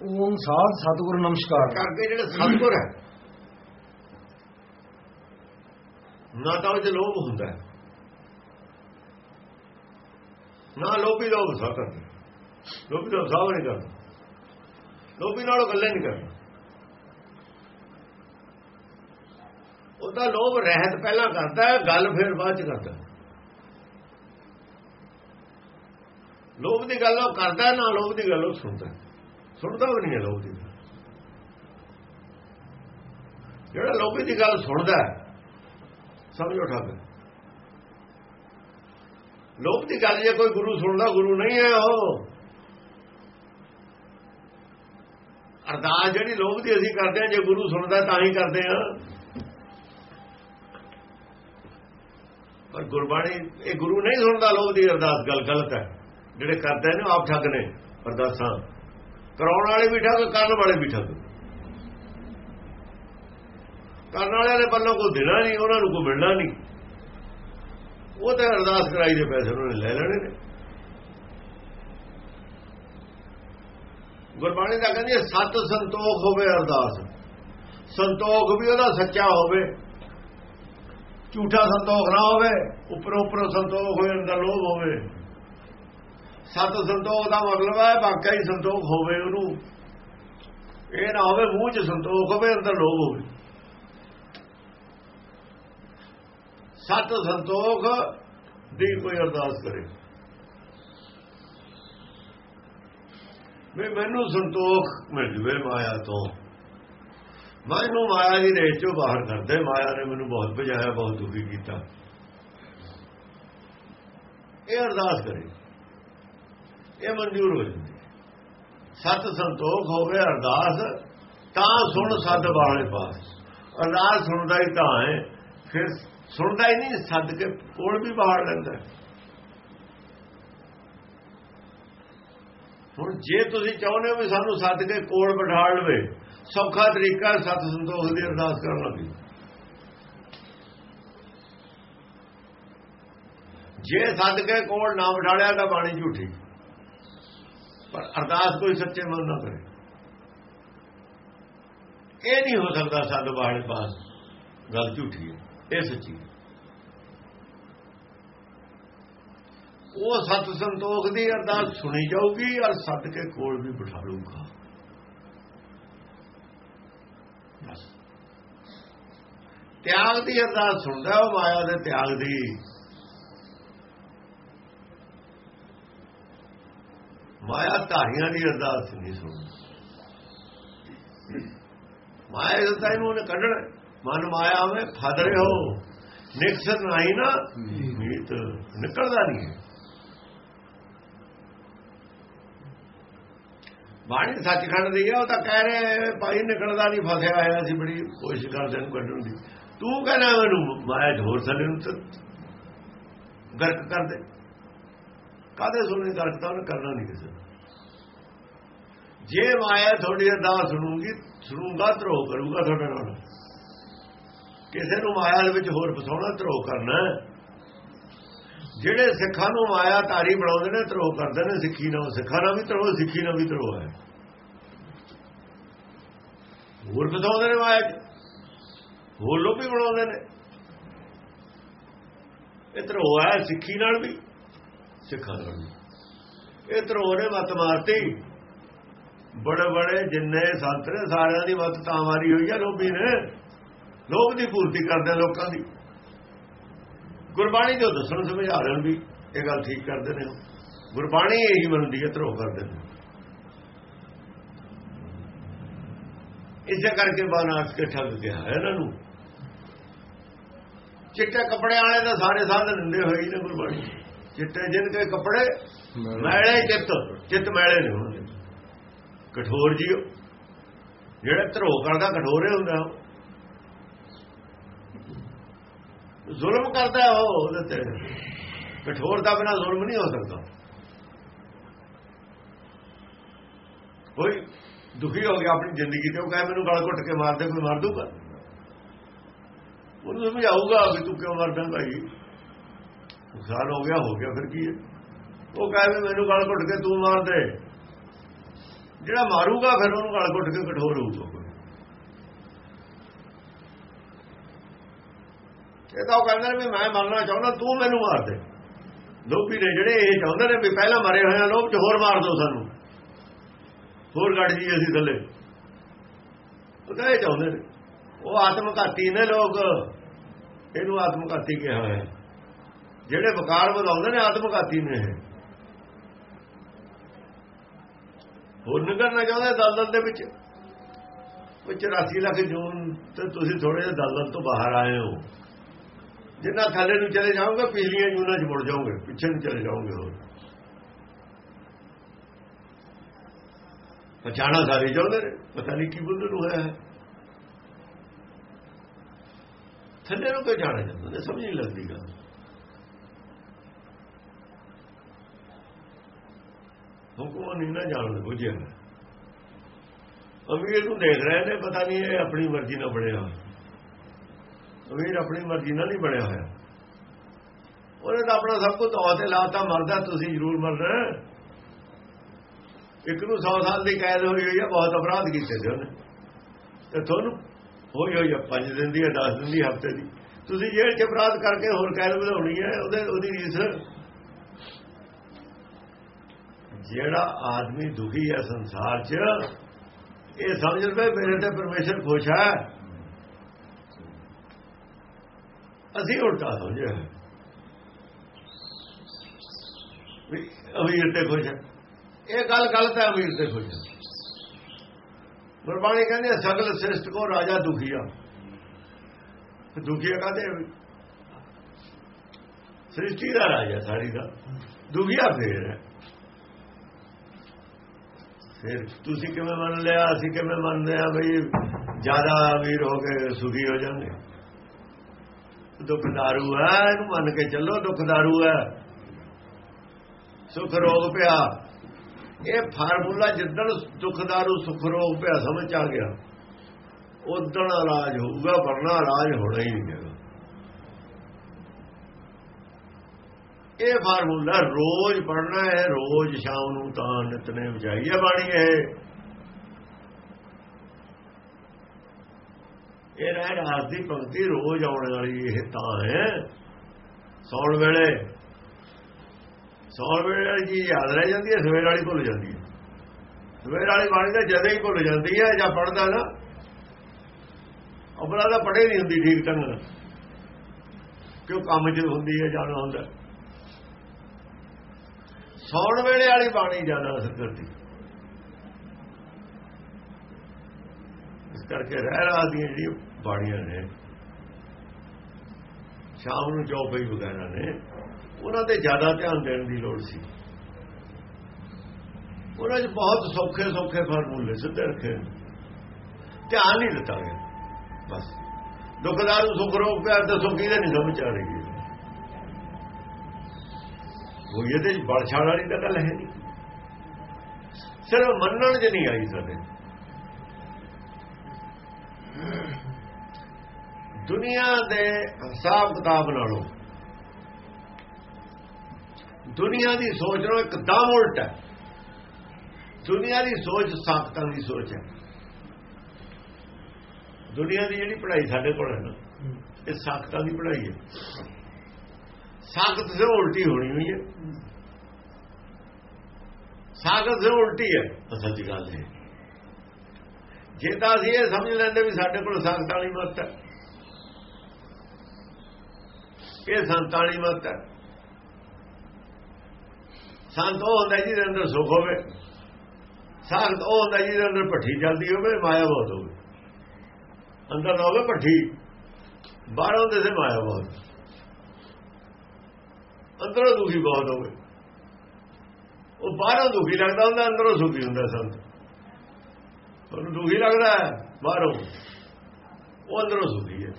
ਓਮ ਸਾਧ ਸਤਿਗੁਰ ਨਮਸਕਾਰ। ਕਰਕੇ ਜਿਹੜੇ ਸਤਿਗੁਰ ਹੈ, ਨਾ ਤਾਂ ਉਹ ਲੋਭ ਹੁੰਦਾ ਹੈ, ਨਾ ਲੋਭੀ ਲੋਭ ਸਾ ਕਰਦੇ ਲੋਭੀ ਲੋਭ ਸਾਹ ਨਹੀਂ ਕਰਦਾ। ਲੋਭੀ ਨਾਲੋਂ ਗੱਲਾਂ ਨਹੀਂ ਕਰਦਾ। ਉਹਦਾ ਲੋਭ ਰਹਿਤ ਪਹਿਲਾਂ ਕਰਦਾ ਗੱਲ ਫਿਰ ਬਾਅਦ ਚ ਕਰਦਾ ਹੈ। ਲੋਭ ਦੀ ਗੱਲ ਉਹ ਕਰਦਾ ਨਾ ਲੋਭ ਦੀ ਗੱਲ ਉਹ ਸੁਣਦਾ ਸੁਣਦਾ ਵੀ ਨਹੀਂ ਹੈ ਲੋਭ ਦੀ ਗੱਲ। ਜਿਹੜਾ ਲੋਭੀ ਦੀ ਗੱਲ ਸੁਣਦਾ ਸਮਝੋ ਠੱਗ ਲੋਭ ਦੀ ਗੱਲ ਜੇ ਕੋਈ ਗੁਰੂ ਸੁਣਦਾ, ਗੁਰੂ ਨਹੀਂ ਹੈ ਉਹ। ਅਰਦਾਸ ਜਿਹੜੀ ਲੋਭ ਦੀ ਅਸੀਂ ਕਰਦੇ ਹਾਂ, ਜੇ ਗੁਰੂ ਸੁਣਦਾ ਤਾਂ ਹੀ ਕਰਦੇ ਹਾਂ। ਪਰ ਗੁਰਬਾਣੀ, ਇਹ ਗੁਰੂ ਨਹੀਂ ਸੁਣਦਾ ਲੋਭ ਦੀ ਅਰਦਾਸ ਗੱਲ ਗਲਤ ਹੈ। ਜਿਹੜੇ ਕਰਦੇ ਨੇ ਉਹ ਆਪ ਠੱਗ ਨੇ, ਅਰਦਾਸਾਂ। ਕਰਾਉਣ ਵਾਲੇ ਵੀ ਠੱਗ ਕਰਨ ਵਾਲੇ ਵੀ ਠੱਗ। ਕਰਨ ਵਾਲਿਆਂ ਨੇ ਪੱਲੋਂ ਕੋਈ ਦੇਣਾ ਨਹੀਂ ਉਹਨਾਂ ਨੂੰ ਕੋਈ ਮਿਲਣਾ ਨਹੀਂ। ਉਹ ਤਾਂ ਅਰਦਾਸ ਕਰਾਈ ਦੇ ਪੈਸੇ ਉਹਨਾਂ ਨੇ ਲੈ ਲੈਣੇ ਨੇ। ਗੁਰਬਾਣੀ ਦਾ ਕਹਿੰਦੀ ਹੈ, ਸਤ ਸੰਤੋਖ ਹੋਵੇ ਅਰਦਾਸ। ਸੰਤੋਖ ਵੀ ਉਹਦਾ ਸੱਚਾ ਹੋਵੇ। ਝੂਠਾ ਸੰਤੋਖ ਨਾ ਹੋਵੇ ਉੱਪਰੋਂ ਉੱਪਰੋਂ ਸੰਤੋਖ ਹੋਵੇ ਅੰਦਰ ਲੋਭ ਹੋਵੇ। ਸਤ ਸੰਤੋਖ ਦਾ ਮਤਲਬ ਹੈ, ਵਾਕਿਆ ਹੀ ਸੰਤੋਖ ਹੋਵੇ ਉਹਨੂੰ। ਇਹ ਨਾ ਹੋਵੇ, ਮੂੰਹ 'ਚ ਸੰਤੋਖ ਹੋਵੇ, ਅੰਦਰ ਲੋਭ ਹੋਵੇ। ਸਤ ਸੰਤੋਖ ਦੀ ਕੋਈ ਅਰਦਾਸ ਕਰੇ। ਵੀ ਮੈਨੂੰ ਸੰਤੋਖ ਮਿਲ ਜਵੇ ਮਾਇਆ ਤੋਂ। ਮੈਨੂੰ ਮਾਇਆ ਦੀ ਰੇਸ ਚੋਂ ਬਾਹਰ ਕਰਦੇ ਮਾਇਆ ਨੇ ਮੈਨੂੰ ਬਹੁਤ ਭਜਾਇਆ ਬਹੁਤ ਦੁਖੀ ਕੀਤਾ। ਇਹ ਅਰਦਾਸ ਕਰੇ। ਇਹ ਮਨਜ਼ੂਰ ਹੋ ਜਾਂਦੀ ਹੈ। ਸਤ ਸੰਤੋਖ ਹੋਵੇ ਅਰਦਾਸ, ਤਾਂ ਸੁਣ ਸਦ ਵਾਲੇ ਪਾਸ। ਅਰਦਾਸ ਸੁਣਦਾ ਹੀ ਤਾਂ ਹੈ, ਫਿਰ ਸੁਣਦਾ ਹੀ ਨਹੀਂ, ਸੱਦ ਕੇ ਕੋਲ ਵੀ ਬਾਹਰ ਲੈਂਦਾ ਹੁਣ ਜੇ ਤੁਸੀਂ ਚਾਹੁੰਦੇ ਹੋ ਵੀ ਸਾਨੂੰ ਸੱਦ ਕੇ ਕੋਲ ਬਿਠਾ ਲਵੇ, ਸੌਖਾ ਤਰੀਕਾ ਹੈ ਸਤ ਸੰਤੋਖ ਦੀ ਅਰਦਾਸ ਕਰਨ ਲੱਗੀ ਜੇ ਸੱਦ ਕੇ ਕੋਲ ਨਾ ਬਿਠਾੜਿਆ ਤਾਂ ਬਾਣੀ ਝੂਠੀ। ਪਰ ਅਰਦਾਸ ਕੋਈ ਸੱਚੇ ਮਨ ਨਾਲ ਕਰੇ। ਇਹ ਨਹੀਂ ਹੋ ਸਕਦਾ ਸੱਦ ਬਾਣੇ ਪਾਸ ਗੱਲ ਝੂਠੀ ਹੈ, ਇਹ ਸੱਚੀ ਹੈ। ਉਹ ਸਤ ਸੰਤੋਖ ਦੀ ਅਰਦਾਸ ਸੁਣੀ ਜਾਊਗੀ ਔਰ ਸੱਦ ਕੇ ਕੋਲ ਵੀ ਬਿਠਾ ਲੂਗਾ ਤਿਆਗ ਦੀ ਅਰਦਾਸ ਸੁਣਦਾ ਉਹ ਮਾਇਆ ਦੇ ਤਿਆਗ ਦੀ ਮਾਇਆ ਧਾਰੀਆਂ ਦੀ ਅਰਦਾਸ ਨਹੀਂ ਸੁਣਦਾ ਮਾਇਆ ਦੇ ਤਾਂ ਇਹਨੂੰ ਉਹਨੇ ਕੱਢਣਾ। ਮਨ ਮਾਇਆ ਵਿੱਚ ਫਦ ਰਹੇ ਹੋ ਨਿਕਸਤ ਨਹੀਂ ਨਾ, ਮੀਤ ਨਿਕਲਦਾ ਨਹੀਂ ਬਾਣੀ ਸੱਚਖੰਡ ਦੀ ਹੈ ਉਹ ਤਾਂ ਕਹਿ ਰਹੇ ਭਾਈ ਨਿਕਲਦਾ ਨਹੀਂ, ਫਸਿਆ ਆਇਆ ਸੀ, ਬੜੀ ਕੋਸ਼ਿਸ਼ ਕਰਦੇ ਨੂੰ ਕੱਢਣ ਦੀ। ਤੂੰ ਕਹਿੰਦਾ ਮੈਨੂੰ ਮਾਇਆ ਝੋਰ ਥੱਲੇ ਨੂੰ ਗਰਕ ਕਰ ਦੇ। ਕਾਦੇ ਸੁਣੇ ਗਰਕ ਤਾਂ ਉਹਨੇ ਕਰਨਾ ਨਹੀਂ ਕਿਸੇ ਜੇ ਮਾਇਆ ਤੁਹਾਡੀ ਅਰਦਾਸ ਸੁਣੂਗੀ, ਸੁਣੂਗਾ ਧਰੋ ਕਰੂਗਾ ਤੁਹਾਡੇ ਨਾਲ। ਕਿਸੇ ਨੂੰ ਮਾਇਆ ਦੇ ਵਿੱਚ ਹੋਰ ਫਸਾਉਣਾ ਧਰੋ ਕਰਨਾ ਜਿਹੜੇ ਸਿੱਖਾਂ ਨੂੰ ਮਾਇਆ ਧਾਰੀ ਬਣਾਉਂਦੇ ਨੇ ਧਰੋ ਕਰਦੇ ਨੇ, ਸਿੱਖੀ ਨਾਲ, ਸਿੱਖਾਂ ਨਾਲ ਵੀ ਧਰੋ ਸਿੱਖੀ ਨਾਲ ਵੀ ਧਰੋ ਹੈ। ਹੋਰ ਫਸਾਉਂਦੇ ਨੇ ਮਾਇਆ 'ਚ। ਹੋਰ ਲੋਭੀ ਬਣਾਉਂਦੇ ਨੇ। ਇਹ ਧਰੋ ਹੈ, ਸਿੱਖੀ ਨਾਲ ਵੀ। ਸਿੱਖਾਂ ਨਾਲ ਇਹ ਧਰੋ ਨੇ ਮਤ ਮਾਰਤੀ। ਬੜੇ ਬੜੇ ਜਿੰਨੇ ਸੰਤ ਨੇ, ਸਾਰਿਆਂ ਦੀ ਮਤ ਤਾਂ ਮਾਰੀ ਹੋਈ ਹੈ ਲੋਭੀ ਨੇ। ਲੋਭ ਦੀ ਪੂਰਤੀ ਕਰਦੇ ਲੋਕਾਂ ਦੀ। ਗੁਰਬਾਣੀ ਜੋ ਦੱਸਣ ਸਮਝਾ ਲੈਣ ਵੀ ਇਹ ਗੱਲ ਠੀਕ ਕਰਦੇ ਨੇ। ਗੁਰਬਾਣੀ ਇਹੀ ਮੰਨਦੀ ਹੈ ਧਰੋ ਕਰਦੇ ਨੇ। ਇਸੇ ਕਰਕੇ ਬਾਨਾਸ ਕੇ ਠੱਗ ਗਿਆ ਇਹਨਾਂ ਨੂੰ। ਚਿੱਟੇ ਕੱਪੜੇ ਵਾਲੇ ਤਾਂ ਸਾਰੇ ਸਾਧ ਦਿੰਦੇ ਹੋਏ ਨੇ ਗੁਰਬਾਣੀ। ਚਿੱਟੇ ਜਿਨ ਕੇ ਕੱਪੜੇ ਮੈਲੇ। ਚਿੱਤ ਚਿੱਤ ਮੈਲੇ ਨੇ ਉਹਨਾਂ ਦੇ ਕਠੋਰ ਜੀਓ ਜਿਹੜਾ ਧਰੋ ਕਰਦਾ ਕਠੋਰੇ ਹੁੰਦਾ ਜ਼ੁਲਮ ਕਰਦਾ ਉਹ ਉਹਦੇ ਤੇ। ਕਠੋਰ ਦਾ ਬਿਨਾ ਜ਼ੁਲਮ ਨਹੀਂ ਹੋ ਸਕਦਾ। ਕੋਈ ਦੁਖੀ ਹੋ ਗਿਆ ਆਪਣੀ ਜ਼ਿੰਦਗੀ ਤੇ ਉਹ ਕਹੇ ਮੈਨੂੰ ਗਲ ਘੁੱਟ ਕੇ ਮਾਰ ਦੇ ਕੋਈ ਮਾਰ ਦੂਗਾ ਉਹਨੂੰ ਸਮਝਾਊਗਾ ਵੀ ਤੂੰ ਕਿਉਂ ਮਰਦਾ ਭਾਈ? ਨੁਕਸਾਨ ਹੋ ਗਿਆ ਹੋ ਗਿਆ, ਫਿਰ ਕੀ ਹੈ? ਉਹ ਕਹੇ ਵੀ ਮੈਨੂੰ ਗਲ ਘੁੱਟ ਕੇ ਤੂੰ ਮਾਰ ਦੇ। ਜਿਹੜਾ ਮਾਰੂਗਾ, ਫਿਰ ਉਹਨੂੰ ਗਲ ਘੁੱਟ ਕੇ ਕਠੋਰ ਹੋਊਗਾ ਇਹ ਤਾਂ ਉਹ ਕਹਿੰਦੇ ਨੇ ਵੀ ਮੈਂ ਮਰਨਾ ਚਾਹੁੰਦਾ, ਤੂੰ ਮੈਨੂੰ ਮਾਰ ਦੇ। ਲੋਭੀ ਨੇ ਜਿਹੜੇ ਇਹ ਚਾਹੁੰਦੇ ਨੇ ਵੀ ਪਹਿਲਾਂ ਮਰੇ ਹੋਏ ਆ ਲੋਭ ਚ ਹੋਰ ਮਾਰ ਦਿਓ ਸਾਨੂੰ। ਹੋਰ ਗੱਡ ਜੀ ਅਸੀਂ ਥੱਲੇ। ਉਹ ਤਾਂ ਇਹ ਚਾਹੁੰਦੇ ਨੇ। ਉਹ ਆਤਮਘਾਤੀ ਨੇ ਲੋਕ। ਇਹਨੂੰ ਆਤਮਘਾਤੀ ਕਿਹਾ ਹੋਇਆ ਜਿਹੜੇ ਵਕਾਰ ਵਧਾਉਂਦੇ ਨੇ ਆਤਮਘਾਤੀ ਨੇ ਇਹ। ਹੋਰ ਨਿਕਲਣਾ ਚਾਹੁੰਦੇ ਦਲਦਲ ਦੇ ਵਿੱਚ। ਉਹ 84 ਲੱਖ ਜੂਨ ਤੇ ਤੁਸੀਂ ਥੋੜੇ ਜਿਹਾ ਦਲਦਲ ਤੋਂ ਬਾਹਰ ਆਏ ਹੋ। ਜਿੰਨਾ ਥੱਲੇ ਨੂੰ ਚਲੇ ਜਾਓਗੇ, ਪਿਛਲੀਆਂ ਜੂਨਾਂ 'ਚ ਮੁੜ ਜਾਓਗੇ, ਪਿੱਛੇ ਨੂੰ ਚਲੇ ਜਾਓਗੇ ਹੋਰ। ਪਛਾਣਾ ਸਾਰੇ ਚਾਹੁੰਦੇ ਨੇ, ਪਤਾ ਨਹੀਂ ਕੀ ਬੁੱਧ ਨੂੰ ਹੋਇਆ ਹੈ। ਥੱਲੇ ਨੂੰ ਕੋਈ ਜਾਣਾ ਜਾਂਦਾ ਨੇ? ਸਮਝ ਨਹੀਂ ਲੱਗਦੀ ਗੱਲ। ਹੁਕਮ ਨਹੀਂ ਨਾ ਜਾਣਦੇ ਬੁਝਿਆ ਅਮੀਰ ਨੂੰ ਦੇਖ ਰਹੇ ਨੇ, ਪਤਾ ਨਹੀਂ ਇਹ ਆਪਣੀ ਮਰਜ਼ੀ ਨਾਲ ਬਣਿਆ ਅਮੀਰ ਆਪਣੀ ਮਰਜ਼ੀ ਨਾਲ ਨਹੀਂ ਬਣਿਆ ਹੋਇਆ। ਉਹਨੇ ਤਾਂ ਆਪਣਾ ਸਭ ਕੁਝ ਤੌਰ ਤੇ ਲਾਤਾ, ਮਰਦਾ ਤੁਸੀਂ ਜ਼ਰੂਰ ਮਰਨਾ। ਇੱਕ ਨੂੰ 100 ਸਾਲ ਦੀ ਕੈਦ ਹੋਈ ਹੋਈ ਹੈ ਬਹੁਤ ਅਪਰਾਧ ਕੀਤੇ ਸੀ ਉਹਨੇ। ਤੇ ਤੁਹਾਨੂੰ ਹੋਈ ਹੋਈ ਹੈ 5 ਦਿਨ ਦੀ 10 ਦਿਨ ਦੀ, ਹਫ਼ਤੇ ਦੀ। ਤੁਸੀਂ ਜੇਲ੍ਹ 'ਚ ਅਪਰਾਧ ਕਰਕੇ ਹੋਰ ਕੈਦ ਵਧਾਉਣੀ ਹੈ, ਉਹਦੇ ਉਹਦੀ ਰੀਸ ਜਿਹੜਾ ਆਦਮੀ ਦੁਖੀ ਹੈ ਸੰਸਾਰ 'ਚ, ਇਹ ਸਮਝ ਲਵੇ ਮੇਰੇ ਤੇ ਪਰਮੇਸ਼ਰ ਖੁਸ਼ ਹੈ। ਅਸੀਂ ਉਲਟਾ ਸਮਝਿਆ। ਵੀ ਅਮੀਰ ਤੇ ਖੁਸ਼ ਹੈ। ਇਹ ਗੱਲ ਗਲਤ ਹੈ, ਅਮੀਰ ਤੇ ਖੁਸ਼ ਹੈ। ਗੁਰਬਾਣੀ ਕਹਿੰਦੇ ਸਗਲ ਸ੍ਰਿਸ਼ਟ ਕੋ ਰਾਜਾ ਦੁਖੀਆ ਦੁਖੀਆ ਕਹਦੇ ਸ੍ਰਿਸ਼ਟੀ ਦਾ ਰਾਜਾ, ਸਾਰੀ ਦਾ। ਦੁਖੀਆ ਫੇਰ। ਹੈ ਫਿਰ ਤੁਸੀਂ ਕਿਵੇਂ ਮੰਨ ਲਿਆ, ਅਸੀਂ ਕਿਵੇਂ ਮੰਨਦੇ ਆ ਬਈ ਜ਼ਿਆਦਾ ਅਮੀਰ ਹੋ ਕੇ ਸੁਖੀ ਹੋ ਜਾਣਗੇ ਦੁਖਦਾਰੂ ਹੈ, ਇਹਨੂੰ ਮੰਨ ਕੇ ਚੱਲੋ ਦੁਖਦਾਰੂ ਹੈ। ਸੁਖ ਰੋਗ ਪਿਆ। ਇਹ ਫਾਰਮੂਲਾ ਜਿੱਦਣ ਦੁਖਦਾਰੂ, ਸੁਖ ਰੋਗ ਪਿਆ, ਸਮਝ ਆ ਗਿਆ। ਉਦਣ ਇਲਾਜ ਹੋਊਗਾ, ਵਰਨਾ ਇਲਾਜ ਹੋਣਾ ਹੀ ਨਹੀਂ ਹੈਗਾ ਇਹ ਫਾਰਮੂਲਾ ਰੋਜ਼ ਪੜਨਾ ਹੈ, ਰੋਜ਼ ਸ਼ਾਮ ਨੂੰ ਤਾਂ ਨਿਤਨੇ ਹੈ ਬਾਣੀ ਹੈ ਇਹ ਰਹਿ ਰਾਤ ਦੀ ਪੰਕਤੀ ਰੋਜ਼ ਆਉਣ ਵਾਲੀ ਇਹ ਤਾਂ ਹੈ। ਸੌਣ ਵੇਲੇ ਸੌਣ ਵੇਲੇ ਜੀ ਯਾਦ ਰਹਿ ਜਾਂਦੀ ਹੈ, ਸਵੇਰ ਵਾਲੀ ਭੁੱਲ ਜਾਂਦੀ ਹੈ। ਸਵੇਰ ਵਾਲੀ ਬਾਣੀ ਤਾਂ ਜਦੇ ਹੀ ਭੁੱਲ ਜਾਂਦੀ ਹੈ ਜਾਂ ਪੜਦਾ ਨਾ। ਅਬਲਾ ਤਾਂ ਪੜੇ ਨਹੀਂ ਹੁੰਦੀ ਠੀਕ ਢੰਗ ਨਾਲ। ਕਿਉਂ ਕੰਮ 'ਚ ਹੁੰਦੀ ਹੈ, ਜਾਣਾ ਹੁੰਦਾ। ਸੌਣ ਵੇਲੇ ਵਾਲੀ ਬਾਣੀ ਜ਼ਿਆਦਾ ਅਸਰ ਕਰਦੀ ਇਸ ਕਰਕੇ ਰਹਿ ਰਾਤ ਦੀਆਂ ਜਿਹੜੀਆਂ ਬਾਣੀਆਂ ਨੇ, ਸ਼ਾਮ ਨੂੰ ਚੌਪਈ ਵਗੈਰਾ ਨੇ, ਉਹਨਾਂ ਤੇ ਜ਼ਿਆਦਾ ਧਿਆਨ ਦੇਣ ਦੀ ਲੋੜ ਸੀ। ਉਹਨਾਂ 'ਚ ਬਹੁਤ ਸੌਖੇ ਸੌਖੇ ਫਾਰਮੂਲੇ ਸਿੱਧੇ ਰੱਖੇ। ਧਿਆਨ ਨਹੀਂ ਦਿੱਤਾ ਗਿਆ। ਬਸ। ਦੁਖਦਾਰੂ ਸੁਖ ਰੋਗ ਪਿਆਰ ਦੱਸੋ ਕਿਹਦੇ ਦੇ ਨਹੀਂ ਸਮਝ ਆ ਰਹੀ। ਕੋਈ ਇਹਦੇ ਚ ਬੜਛਾੜ ਵਾਲੀ ਤਾਂ ਗੱਲ ਹੈ ਨਹੀਂ। ਸਿਰਫ ਮੰਨਣ ਚ ਨਹੀਂ ਆਈ ਸਾਡੇ। ਦੁਨੀਆ ਦੇ ਹਿਸਾਬ ਕਿਤਾਬ ਨਾਲੋਂ ਦੁਨੀਆ ਦੀ ਸੋਚ ਨਾਲੋਂ ਇੱਕਦਮ ਉਲਟ ਹੈ। ਦੁਨੀਆ ਦੀ ਸੋਚ ਸਾਖਤਾਂ ਦੀ ਸੋਚ ਹੈ। ਦੁਨੀਆ ਦੀ ਜਿਹੜੀ ਪੜ੍ਹਾਈ ਸਾਡੇ ਕੋਲ ਹੈ ਨਾ, ਇਹ ਸਾਖਤਾਂ ਦੀ ਪੜ੍ਹਾਈ ਹੈ। ਸਾਖਤ ਸੇ ਉਲਟੀ ਹੋਣੀ ਹੋਈ ਹੈ। ਸਾਖਤ ਸੇ ਉਲਟੀ ਹੈ। ਅਸਲ ਦੀ ਗੱਲ ਹੈ। ਜੇ ਤਾਂ ਅਸੀਂ ਇਹ ਸਮਝ ਲੈਂਦੇ ਵੀ ਸਾਡੇ ਕੋਲ ਸਾਖਤ ਵਾਲੀ ਮਤ ਹੈ। ਇਹ ਸੰਤ ਵਾਲੀ ਮਤ ਹੈ। ਸੰਤ ਉਹ ਹੁੰਦਾ ਜਿਹਦੇ ਅੰਦਰ ਸੁਖ ਹੋਵੇ। ਸਾਖਤ ਉਹ ਹੁੰਦਾ ਜਿਹਦੇ ਅੰਦਰ ਭੱਠੀ ਚੱਲਦੀ ਹੋਵੇ ਮਾਇਆ ਬਹੁਤ ਹੋਵੇ। ਅੰਦਰ ਨਾ ਹੋਵੇ ਭੱਠੀ। ਬਾਹਰੋਂ ਦੇ ਸੇ ਮਾਇਆ ਬਹੁਤ। ਅੰਦਰੋਂ ਦੁਖੀ ਬਹੁਤ ਹੋਵੇ ਉਹ ਬਾਹਰੋਂ ਦੁਖੀ ਲੱਗਦਾ ਹੁੰਦਾ, ਅੰਦਰੋਂ ਸੁਖੀ ਹੁੰਦਾ ਸੰਤ ਉਹਨੂੰ ਦੁਖੀ ਲੱਗਦਾ ਬਾਹਰੋਂ। ਉਹ ਅੰਦਰੋਂ ਸੁਖੀ ਹੈ।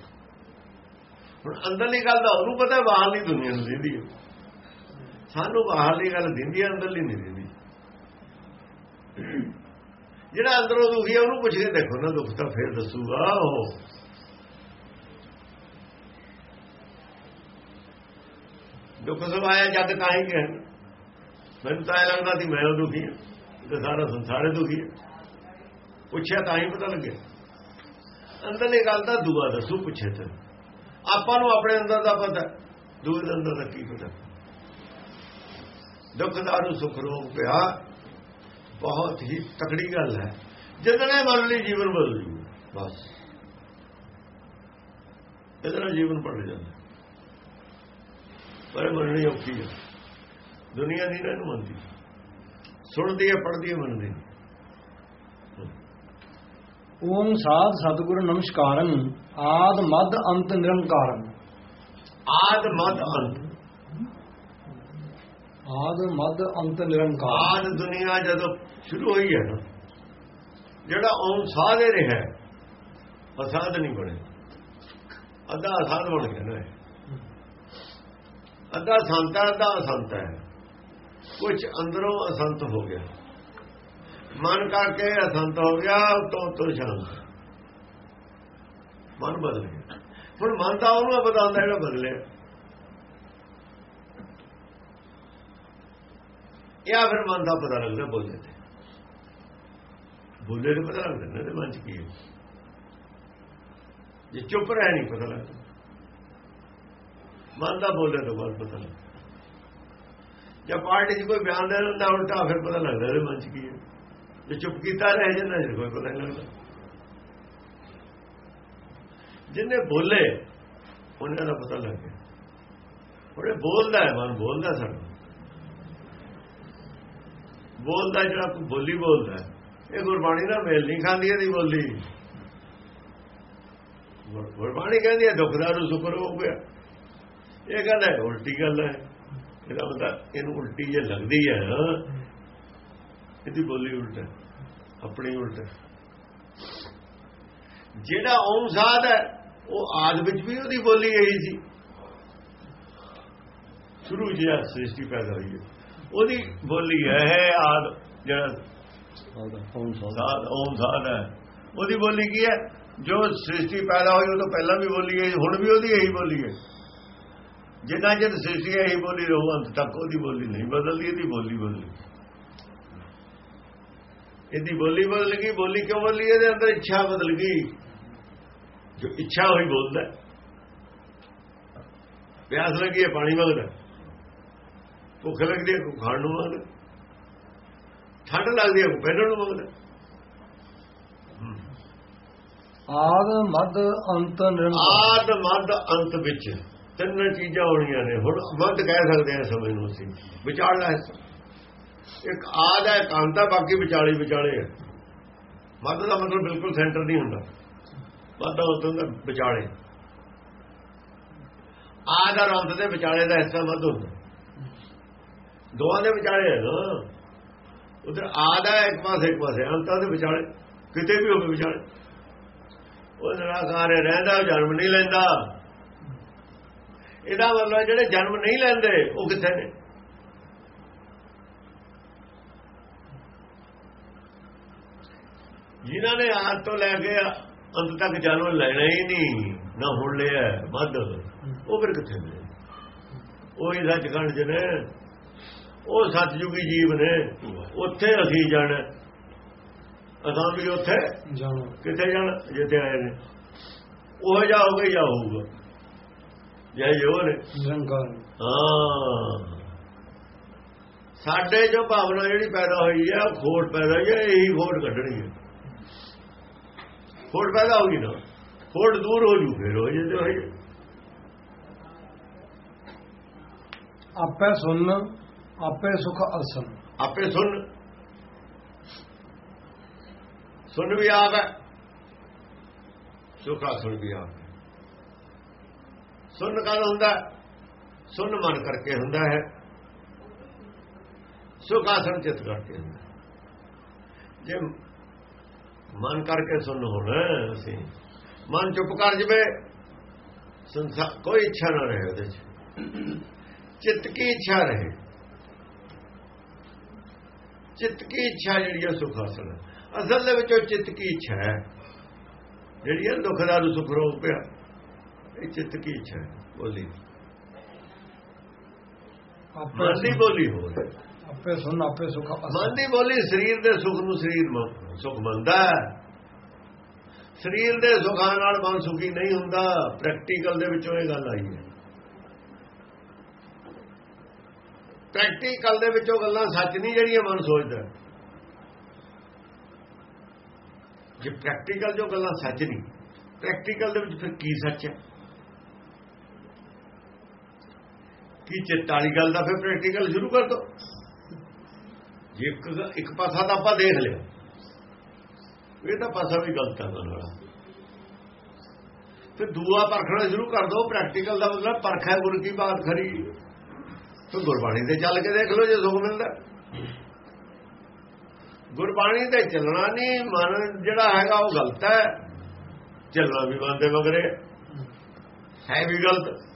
ਹੁਣ ਅੰਦਰਲੀ ਗੱਲ ਦਾ ਉਹਨੂੰ ਪਤਾ, ਬਾਹਰਲੀ ਦੁਨੀਆ ਨੂੰ ਦਿੰਦੀ ਹੈ। ਸਾਨੂੰ ਬਾਹਰਲੀ ਗੱਲ ਦਿੰਦੀ ਹੈ, ਅੰਦਰਲੀ ਨਹੀਂ ਦਿੰਦੀ। ਜਿਹੜਾ ਅੰਦਰੋਂ ਦੁਖੀ ਹੈ, ਉਹਨੂੰ ਪੁੱਛ ਕੇ ਦੇਖੋ ਨਾ, ਦੁੱਖ ਤਾਂ ਫੇਰ ਦੱਸੂਗਾ। ਉਹ ਦੁੱਖ ਸੁਭਾਇਆ ਜਦ ਕਾਹੀਂ ਕਹਿਣ। ਮੈਨੂੰ ਤਾਂ ਇਹ ਲੱਗਦਾ ਸੀ ਮੈਂ ਦੁਖੀ ਹਾਂ। ਤੇ ਸਾਰਾ ਸੰਸਾਰ ਦੁਖੀ ਹੈ। ਪੁੱਛਿਆ ਤਾਂ ਹੀ ਪਤਾ ਲੱਗਿਆ। ਅੰਦਰਲੀ ਗੱਲ ਦਾ ਦੂਆ ਦੱਸੂ ਪੁੱਛੇ ਤੇ। ਆਪਾਂ ਨੂੰ ਆਪਣੇ ਅੰਦਰ ਦਾ ਪਤਾ ਦੂਏ ਦੇ ਅੰਦਰ ਦਾ ਕੀ ਪਤਾ। ਦੁੱਖ ਦਾਰੂ, ਸੁਖ ਰੋਗ ਪਿਆ ਬਹੁਤ ਹੀ ਤਕੜੀ ਗੱਲ ਹੈ। ਜਿੰਨੇ ਮੰਨ ਲਈ ਜੀਵਨ ਬਦਲ ਜੂ ਬਸ। ਇਹਦੇ ਜੀਵਨ ਪੜ ਜਾਂਦਾ। ਪਰ ਇਹ ਮੰਨਣੀ ਔਖੀ ਹੈ। ਦੁਨੀਆ ਦੀ ਨਾ ਇਹਨੂੰ ਮੰਨਦੀ। ਸੁਣਦੀ ਹੈ ਪੜਦੀ ਹੈ ਮੰਨਦੀ ਨਹੀਂ ਓਮ ਸਾਧ ਸਤਿਗੁਰ ਨਮਸਕਾਰਨ ਆਦ ਮਦ ਅੰਤ ਨਿਰੰਕਾਰਨ ਆਦ ਮਦ ਅੰਤ। ਆਦ ਮਦ ਅੰਤ ਨਿਰੰਕਾਰ। ਆਦ ਦੁਨੀਆ ਜਦੋਂ ਸ਼ੁਰੂ ਹੋਈ ਹੈ ਨਾ ਜਿਹੜਾ ਓਮ ਸਾਧੇ ਰਿਹਾ ਅਸਾਧ ਨਹੀਂ ਬਣੇ ਅੱਧਾ ਅਸਾਧ ਬਣ ਗਿਆ ਨਾ। ਅੱਧਾ ਸੰਤ ਹੈ, ਅੱਧਾ ਅਸੰਤ ਹੈ। ਕੁਝ ਅੰਦਰੋਂ ਅਸੰਤ ਹੋ ਗਿਆ। ਮਨ ਕਰਕੇ ਅਸੰਤ ਹੋ ਗਿਆ, ਉਤੋਂ ਉਤੋਂ ਸ਼ਾਂਤ ਮਨ ਬਦਲ ਗਿਆ। ਹੁਣ ਮਨ ਤਾਂ ਉਹਨੂੰ ਪਤਾ ਹੁੰਦਾ ਜਿਹੜਾ ਬਦਲਿਆ। ਜਾਂ ਫਿਰ ਮਨ ਦਾ ਪਤਾ ਲੱਗਦਾ, ਬੋਲੇ ਤੇ। ਬੋਲੇ ਨੂੰ ਪਤਾ ਲੱਗਦਾ ਨਾ ਇਹਦੇ ਮਨ ਚ ਕੀ ਹੈ। ਜੇ ਚੁੱਪ ਰਹਿ ਨਹੀਂ, ਪਤਾ ਲੱਗਦਾ। ਮਨ ਦਾ ਬੋਲਣ ਤੋਂ ਬਾਅਦ ਪਤਾ ਲੱਗਦਾ। ਜੇ ਪਾਰਟੀ 'ਚ ਕੋਈ ਬਿਆਨ ਦੇ ਦਿੰਦਾ ਉਲਟਾ ਫਿਰ ਪਤਾ ਲੱਗਦਾ ਇਹਦੇ ਮਨ ਚ ਕੀ ਹੈ। ਜੇ ਚੁੱਪ ਕੀਤਾ ਰਹਿ ਜਾਂਦਾ ਫਿਰ ਕੋਈ ਪਤਾ ਨਹੀਂ ਲੱਗਦਾ। ਜਿੰਨੇ ਬੋਲੇ, ਉਹਨਾਂ ਦਾ ਪਤਾ ਲੱਗ ਗਿਆ। ਉਹਨੇ ਬੋਲਦਾ ਹੈ, ਮਨ ਬੋਲਦਾ ਸਾਡਾ ਬੋਲਦਾ ਜਿਹੜਾ ਕੋਈ ਬੋਲੀ ਬੋਲਦਾ ਇਹ ਗੁਰਬਾਣੀ ਦਾ ਮੇਲ ਨਹੀਂ ਖਾਂਦੀ ਇਹਦੀ ਬੋਲੀ। ਗੁਰਬਾਣੀ ਕਹਿੰਦੀ ਹੈ, ਦੁੱਖ ਦੁਖਦਾਰੂ ਸੁਖ ਰੋਗ ਗਿਆ। ਇਹ ਕਹਿੰਦਾ ਹੈ, ਉਲਟੀ ਗੱਲ ਹੈ। ਇਹਦਾ ਮਤਲਬ ਇਹਨੂੰ ਉਲਟੀ ਜੇ ਲੱਗਦੀ ਹੈ ਨਾ ਇਹਦੀ ਬੋਲੀ ਉਲਟ ਹੈ ਆਪਣੀ ਉਲਟ ਹੈ। ਜਿਹੜਾ ਓਮ ਸਾਧ ਹੈ ਉਹ ਆਦ ਵਿੱਚ ਵੀ ਉਹਦੀ ਬੋਲੀ ਇਹੀ ਸੀ। ਸ਼ੁਰੂ ਜਿਹਾ ਸ੍ਰਿਸ਼ਟੀ ਪੈਦਾ ਹੋਈ ਹੈ। ਉਹਦੀ ਬੋਲੀ ਹੈ ਆਦ ਜਿਹੜਾ ਸਾਧ ਓਮ ਸਾਧ ਹੈ। ਉਹਦੀ ਬੋਲੀ ਕੀ ਹੈ? ਜੋ ਸ੍ਰਿਸ਼ਟੀ ਪੈਦਾ ਹੋਈ ਉਹ ਤੋਂ ਪਹਿਲਾਂ ਵੀ ਬੋਲੀ ਹੈ ਹੁਣ ਵੀ ਉਹਦੀ ਇਹੀ ਬੋਲੀ ਹੈ। ਜਿੰਨਾ ਚਿਰ ਸ੍ਰਿਸ਼ਟੀ ਇਹੀ ਬੋਲੀ ਰਹੂ ਅੰਤ ਤੱਕ ਉਹਦੀ ਬੋਲੀ ਨਹੀਂ ਬਦਲਦੀ ਇਹਦੀ ਬੋਲੀ ਬਦਲੀ ਇਹਦੀ ਬੋਲੀ ਬਦਲ ਗਈ ਬੋਲੀ ਕਿਉਂ ਬਦਲੀ? ਇਹਦੇ ਅੰਦਰ ਇੱਛਾ ਬਦਲ ਗਈ। ਜੋ ਇੱਛਾ ਹੋਈ ਬੋਲਦਾ। ਪਿਆਸ ਲੱਗੀ ਹੈ ਪਾਣੀ ਮੰਗਦਾ ਭੁੱਖ ਲੱਗਦੀ ਹੈ ਖਾਣ ਨੂੰ ਮੰਗਦਾ ਠੰਡ ਲੱਗਦੀ ਹੈ ਪਹਿਨਣ ਨੂੰ ਮੰਗਦਾ ਆਦ ਮਦ ਅੰਤ ਨਿਰੰਕਾਰ। ਆਦ ਮਦ ਅੰਤ ਵਿੱਚ। ਤਿੰਨ ਚੀਜ਼ਾਂ ਹੋਣੀਆਂ ਨੇ। ਹੁਣ ਮਦ ਕਹਿ ਸਕਦੇ ਹਾਂ ਸਮਝ ਨੂੰ ਅਸੀਂ। ਵਿਚਾਰਲਾ ਹੈ। ਇੱਕ ਆਦ ਹੈ, ਕਾਂਤਾ ਬਾਕੀ ਵਿਚਾਲੇ ਵਿਚਾਲੇ ਹੈ। ਮਦ ਦਾ ਮਤਲਬ ਬਿਲਕੁਲ ਸੈਂਟਰ ਨਹੀਂ ਹੁੰਦਾ। ਮਦ ਦਾ ਮਤਲਬ ਵਿਚਾਲੇ। ਆਦ ਔਰ ਅੰਤ ਦੇ ਵਿਚਾਲੇ ਦਾ ਹਿੱਸਾ ਮਦ ਹੁੰਦਾ। ਦੋਵਾਂ ਦੇ ਵਿਚਾਲੇ ਹੈ ਨਾ। ਉਧਰ ਆਦ ਹੈ, ਇੱਕ ਪਾਸੇ ਇੱਕ ਪਾਸੇ। ਅੰਤਾਂ ਦੇ ਵਿਚਾਲੇ। ਕਿਤੇ ਵੀ ਹੋਵੇ ਵਿਚਾਲੇ। ਉਹ ਨਿਰਾਕਾਰ ਰਹਿੰਦਾ, ਜਨਮ ਨਹੀਂ ਲੈਂਦਾ। ਇਹਦਾ ਮਤਲਬ ਜਿਹੜੇ ਜਨਮ ਨਹੀਂ ਲੈਂਦੇ ਉਹ ਕਿੱਥੇ ਨੇ? ਜਿਨ੍ਹਾਂ ਨੇ ਆਦ ਤੋਂ ਲੈ ਕੇ ਅੰਤ ਤੱਕ ਜਨਮ ਲੈਣਾ ਹੀ ਨਹੀਂ ਨਾ ਹੁਣ ਲਿਆ ਵੱਧ ਉਹ ਫਿਰ ਕਿੱਥੇ ਨੇ? ਉਹ ਹੀ ਸੱਚਖੰਡ ਚ ਨੇ ਉਹ ਸਤਜੁਗੀ ਜੀਵ ਨੇ ਉੱਥੇ ਅਸੀਂ ਜਾਣਾ ਅਸਾਂ ਵੀ ਉੱਥੇ ਜਾਣੋ ਕਿੱਥੇ ਜਾਣਾ ਜਿੱਥੇ ਆਏ ਨੇ। ਉਹ ਜਾਓਗੇ ਜਾਂ ਹੋਊਗਾ। ਜੈ ਜੋ ਨੇ ਨਿਰੰਕਾਰ। ਹਾਂ। ਸਾਡੇ ਜੋ ਭਾਵਨਾ ਜਿਹੜੀ ਪੈਦਾ ਹੋਈ ਹੈ ਉਹ ਖੋਟ ਪੈਦਾ ਹੋਈ ਹੈ ਇਹੀ ਖੋਟ ਕੱਢਣੀ ਹੈ ਖੋਟ ਪੈਦਾ ਹੋਗੀ ਨਾ ਖੋਟ ਦੂਰ ਹੋ ਜੂ ਫਿਰ ਹੋ ਜੇ ਹੋਈ ਆਪੇ ਸੁਣ ਆਪੇ ਸੁਖ ਅਸਨ ਆਪੇ ਸੁਣ। ਸੁਣ ਵੀ ਆਪ ਹੈ। ਸੁਖਾ ਸੁਣ ਵੀ ਆਪ। ਸੁਣ ਕਦ ਹੁੰਦਾ? ਹੈ? ਸੁਣ ਮਨ ਕਰਕੇ ਹੁੰਦਾ ਹੈ। ਸੁਖ ਆਸਣ ਚਿਤ ਕਰਕੇ ਹੁੰਦਾ ਜੇ ਮਨ ਕਰਕੇ ਸੁਣ ਹੋਣਾ, ਅਸੀਂ ਮਨ ਚੁੱਪ ਕਰ ਜਵੇ ਸੰਸਾਰ ਕੋਈ ਇੱਛਾ ਨਾ ਰਹੇ ਉਹਦੇ ਚ। ਚਿੱਤ ਕੀ ਇੱਛਾ ਰਹੇ? ਚਿੱਤ ਕੀ ਇੱਛਾ ਜਿਹੜੀ ਹੈ ਸੁਖ ਹਾਸਲ ਅਸਲ ਦੇ ਵਿੱਚ ਉਹ ਚਿੱਤ ਕੀ ਇੱਛਾ ਹੈ? ਜਿਹੜੀ ਹੈ ਦੁੱਖ ਦਾ ਸੁਖ ਰੋਗ ਪਿਆ। ਇਹ ਚਿੱਤ ਕੀ ਇੱਛਾ ਬੋਲੀ। ਆਪੇ ਮਨ ਦੀ ਬੋਲੀ ਹੋ। ਆਪੇ ਸੁਣ ਆਪੇ ਸੁਖ ਮਨ ਦੀ ਬੋਲੀ ਸਰੀਰ ਦੇ ਸੁਖ ਨੂੰ ਸਰੀਰ ਸੁਖ ਮੰਨਦਾ ਸਰੀਰ ਦੇ ਸੁਖਾਂ ਨਾਲ ਮਨ ਸੁਖੀ ਨਹੀਂ ਹੁੰਦਾ। ਪ੍ਰੈਕਟੀਕਲ ਦੇ ਵਿੱਚੋਂ ਇਹ ਗੱਲ ਆਈ ਹੈ। ਪ੍ਰੈਕਟੀਕਲ ਦੇ ਵਿੱਚੋਂ ਗੱਲਾਂ ਸੱਚ ਨਹੀਂ ਜਿਹੜੀਆਂ ਮਨ ਸੋਚਦਾ। ਜੇ ਪ੍ਰੈਕਟੀਕਲ ਜੋ ਗੱਲਾਂ ਸੱਚ ਨਹੀਂ ਪ੍ਰੈਕਟੀਕਲ ਦੇ ਵਿੱਚ ਫਿਰ ਕੀ ਸੱਚ ਹੈ? ਕੀ ਚਿੱਤ ਵਾਲੀ ਗੱਲ ਦਾ ਫਿਰ ਪ੍ਰੈਕਟੀਕਲ ਸ਼ੁਰੂ ਕਰ ਦੋ। ਜੇ ਇੱਕ ਪਾਸਾ ਤਾਂ ਆਪਾਂ ਦੇਖ ਲਿਆ। ਇਹ ਤਾਂ ਪਾਸਾ ਵੀ ਗਲਤ ਹੈ ਉਹਨਾਂ ਵਾਲਾ ਫਿਰ ਦੂਆ ਪਰਖਣਾ ਸ਼ੁਰੂ ਕਰ ਦੋ। ਪ੍ਰੈਕਟੀਕਲ ਦਾ ਮਤਲਬ ਪਰਖ ਹੈ ਗੁਰ ਕੀ ਬਾਤ ਖਰੀ। ਤੂੰ ਗੁਰਬਾਣੀ ਤੇ ਚੱਲ ਕੇ ਦੇਖ ਲਓ ਜੇ ਸੁਖ ਮਿਲਦਾ। ਗੁਰਬਾਣੀ ਤੇ ਚੱਲਣਾ ਨਹੀਂ। ਮਨ ਜਿਹੜਾ ਹੈਗਾ ਉਹ ਗਲਤ ਹੈ। ਚੱਲਣਾ ਵੀ ਮਨ ਦੇ ਮਗਰੇ। ਹੈ ਵੀ ਗਲਤ।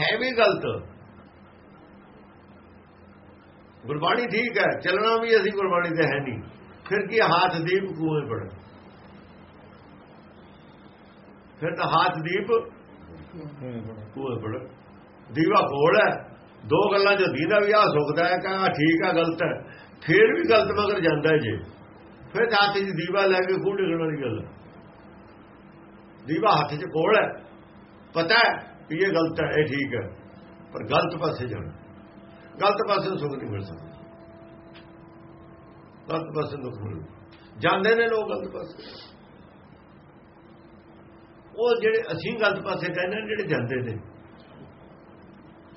ਹੈ ਵੀ ਗਲਤ। ਗੁਰਬਾਣੀ ਠੀਕ ਹੈ, ਚੱਲਣਾ ਵੀ ਅਸੀਂ ਗੁਰਬਾਣੀ ਤੇ ਹੈ ਨਹੀਂ। ਫਿਰ ਕੀ ਹੱਥ ਦੀਪ ਕੂਏ ਪੜ ਫਿਰ ਤਾਂ ਹੱਥ ਦੀਪ ਕੂਏ ਪੜ ਦੀਵਾ ਕੋਲ ਹੈ, ਦੋ ਗੱਲਾਂ ਜੋ ਦੀਦਾ ਵੀ ਆ ਸੁਖਦਾ ਹੈ ਕਹਾਂ ਠੀਕ ਹੈ ਗਲਤ ਹੈ। ਫਿਰ ਵੀ ਗਲਤ ਮਗਰ ਜਾਂਦਾ ਜੇ। ਫਿਰ ਤਾਂ ਹੱਥ 'ਚ ਦੀਵਾ ਲੈ ਕੇ ਖੂਹ ਡਿੱਗਣ ਵਾਲੀ ਗੱਲ ਦੀਵਾ ਹੱਥ 'ਚ ਕੋਲ ਹੈ। ਪਤਾ ਹੈ ਵੀ ਇਹ ਗਲਤ ਹੈ, ਇਹ ਠੀਕ ਹੈ। ਪਰ ਗਲਤ ਪਾਸੇ ਜਾਣਾ। ਗਲਤ ਪਾਸੇ ਸੁਖ ਨਹੀਂ ਮਿਲ ਸਕਦਾ। ਗਲਤ ਪਾਸੇ ਦੁੱਖ ਮਿਲ ਜਾਂਦੇ। ਨੇ ਲੋਕ ਗਲਤ ਪਾਸੇ। ਉਹ ਜਿਹੜੇ ਅਸੀਂ ਗਲਤ ਪਾਸੇ ਕਹਿੰਦੇ ਨੇ, ਜਿਹੜੇ ਜਾਂਦੇ ਨੇ।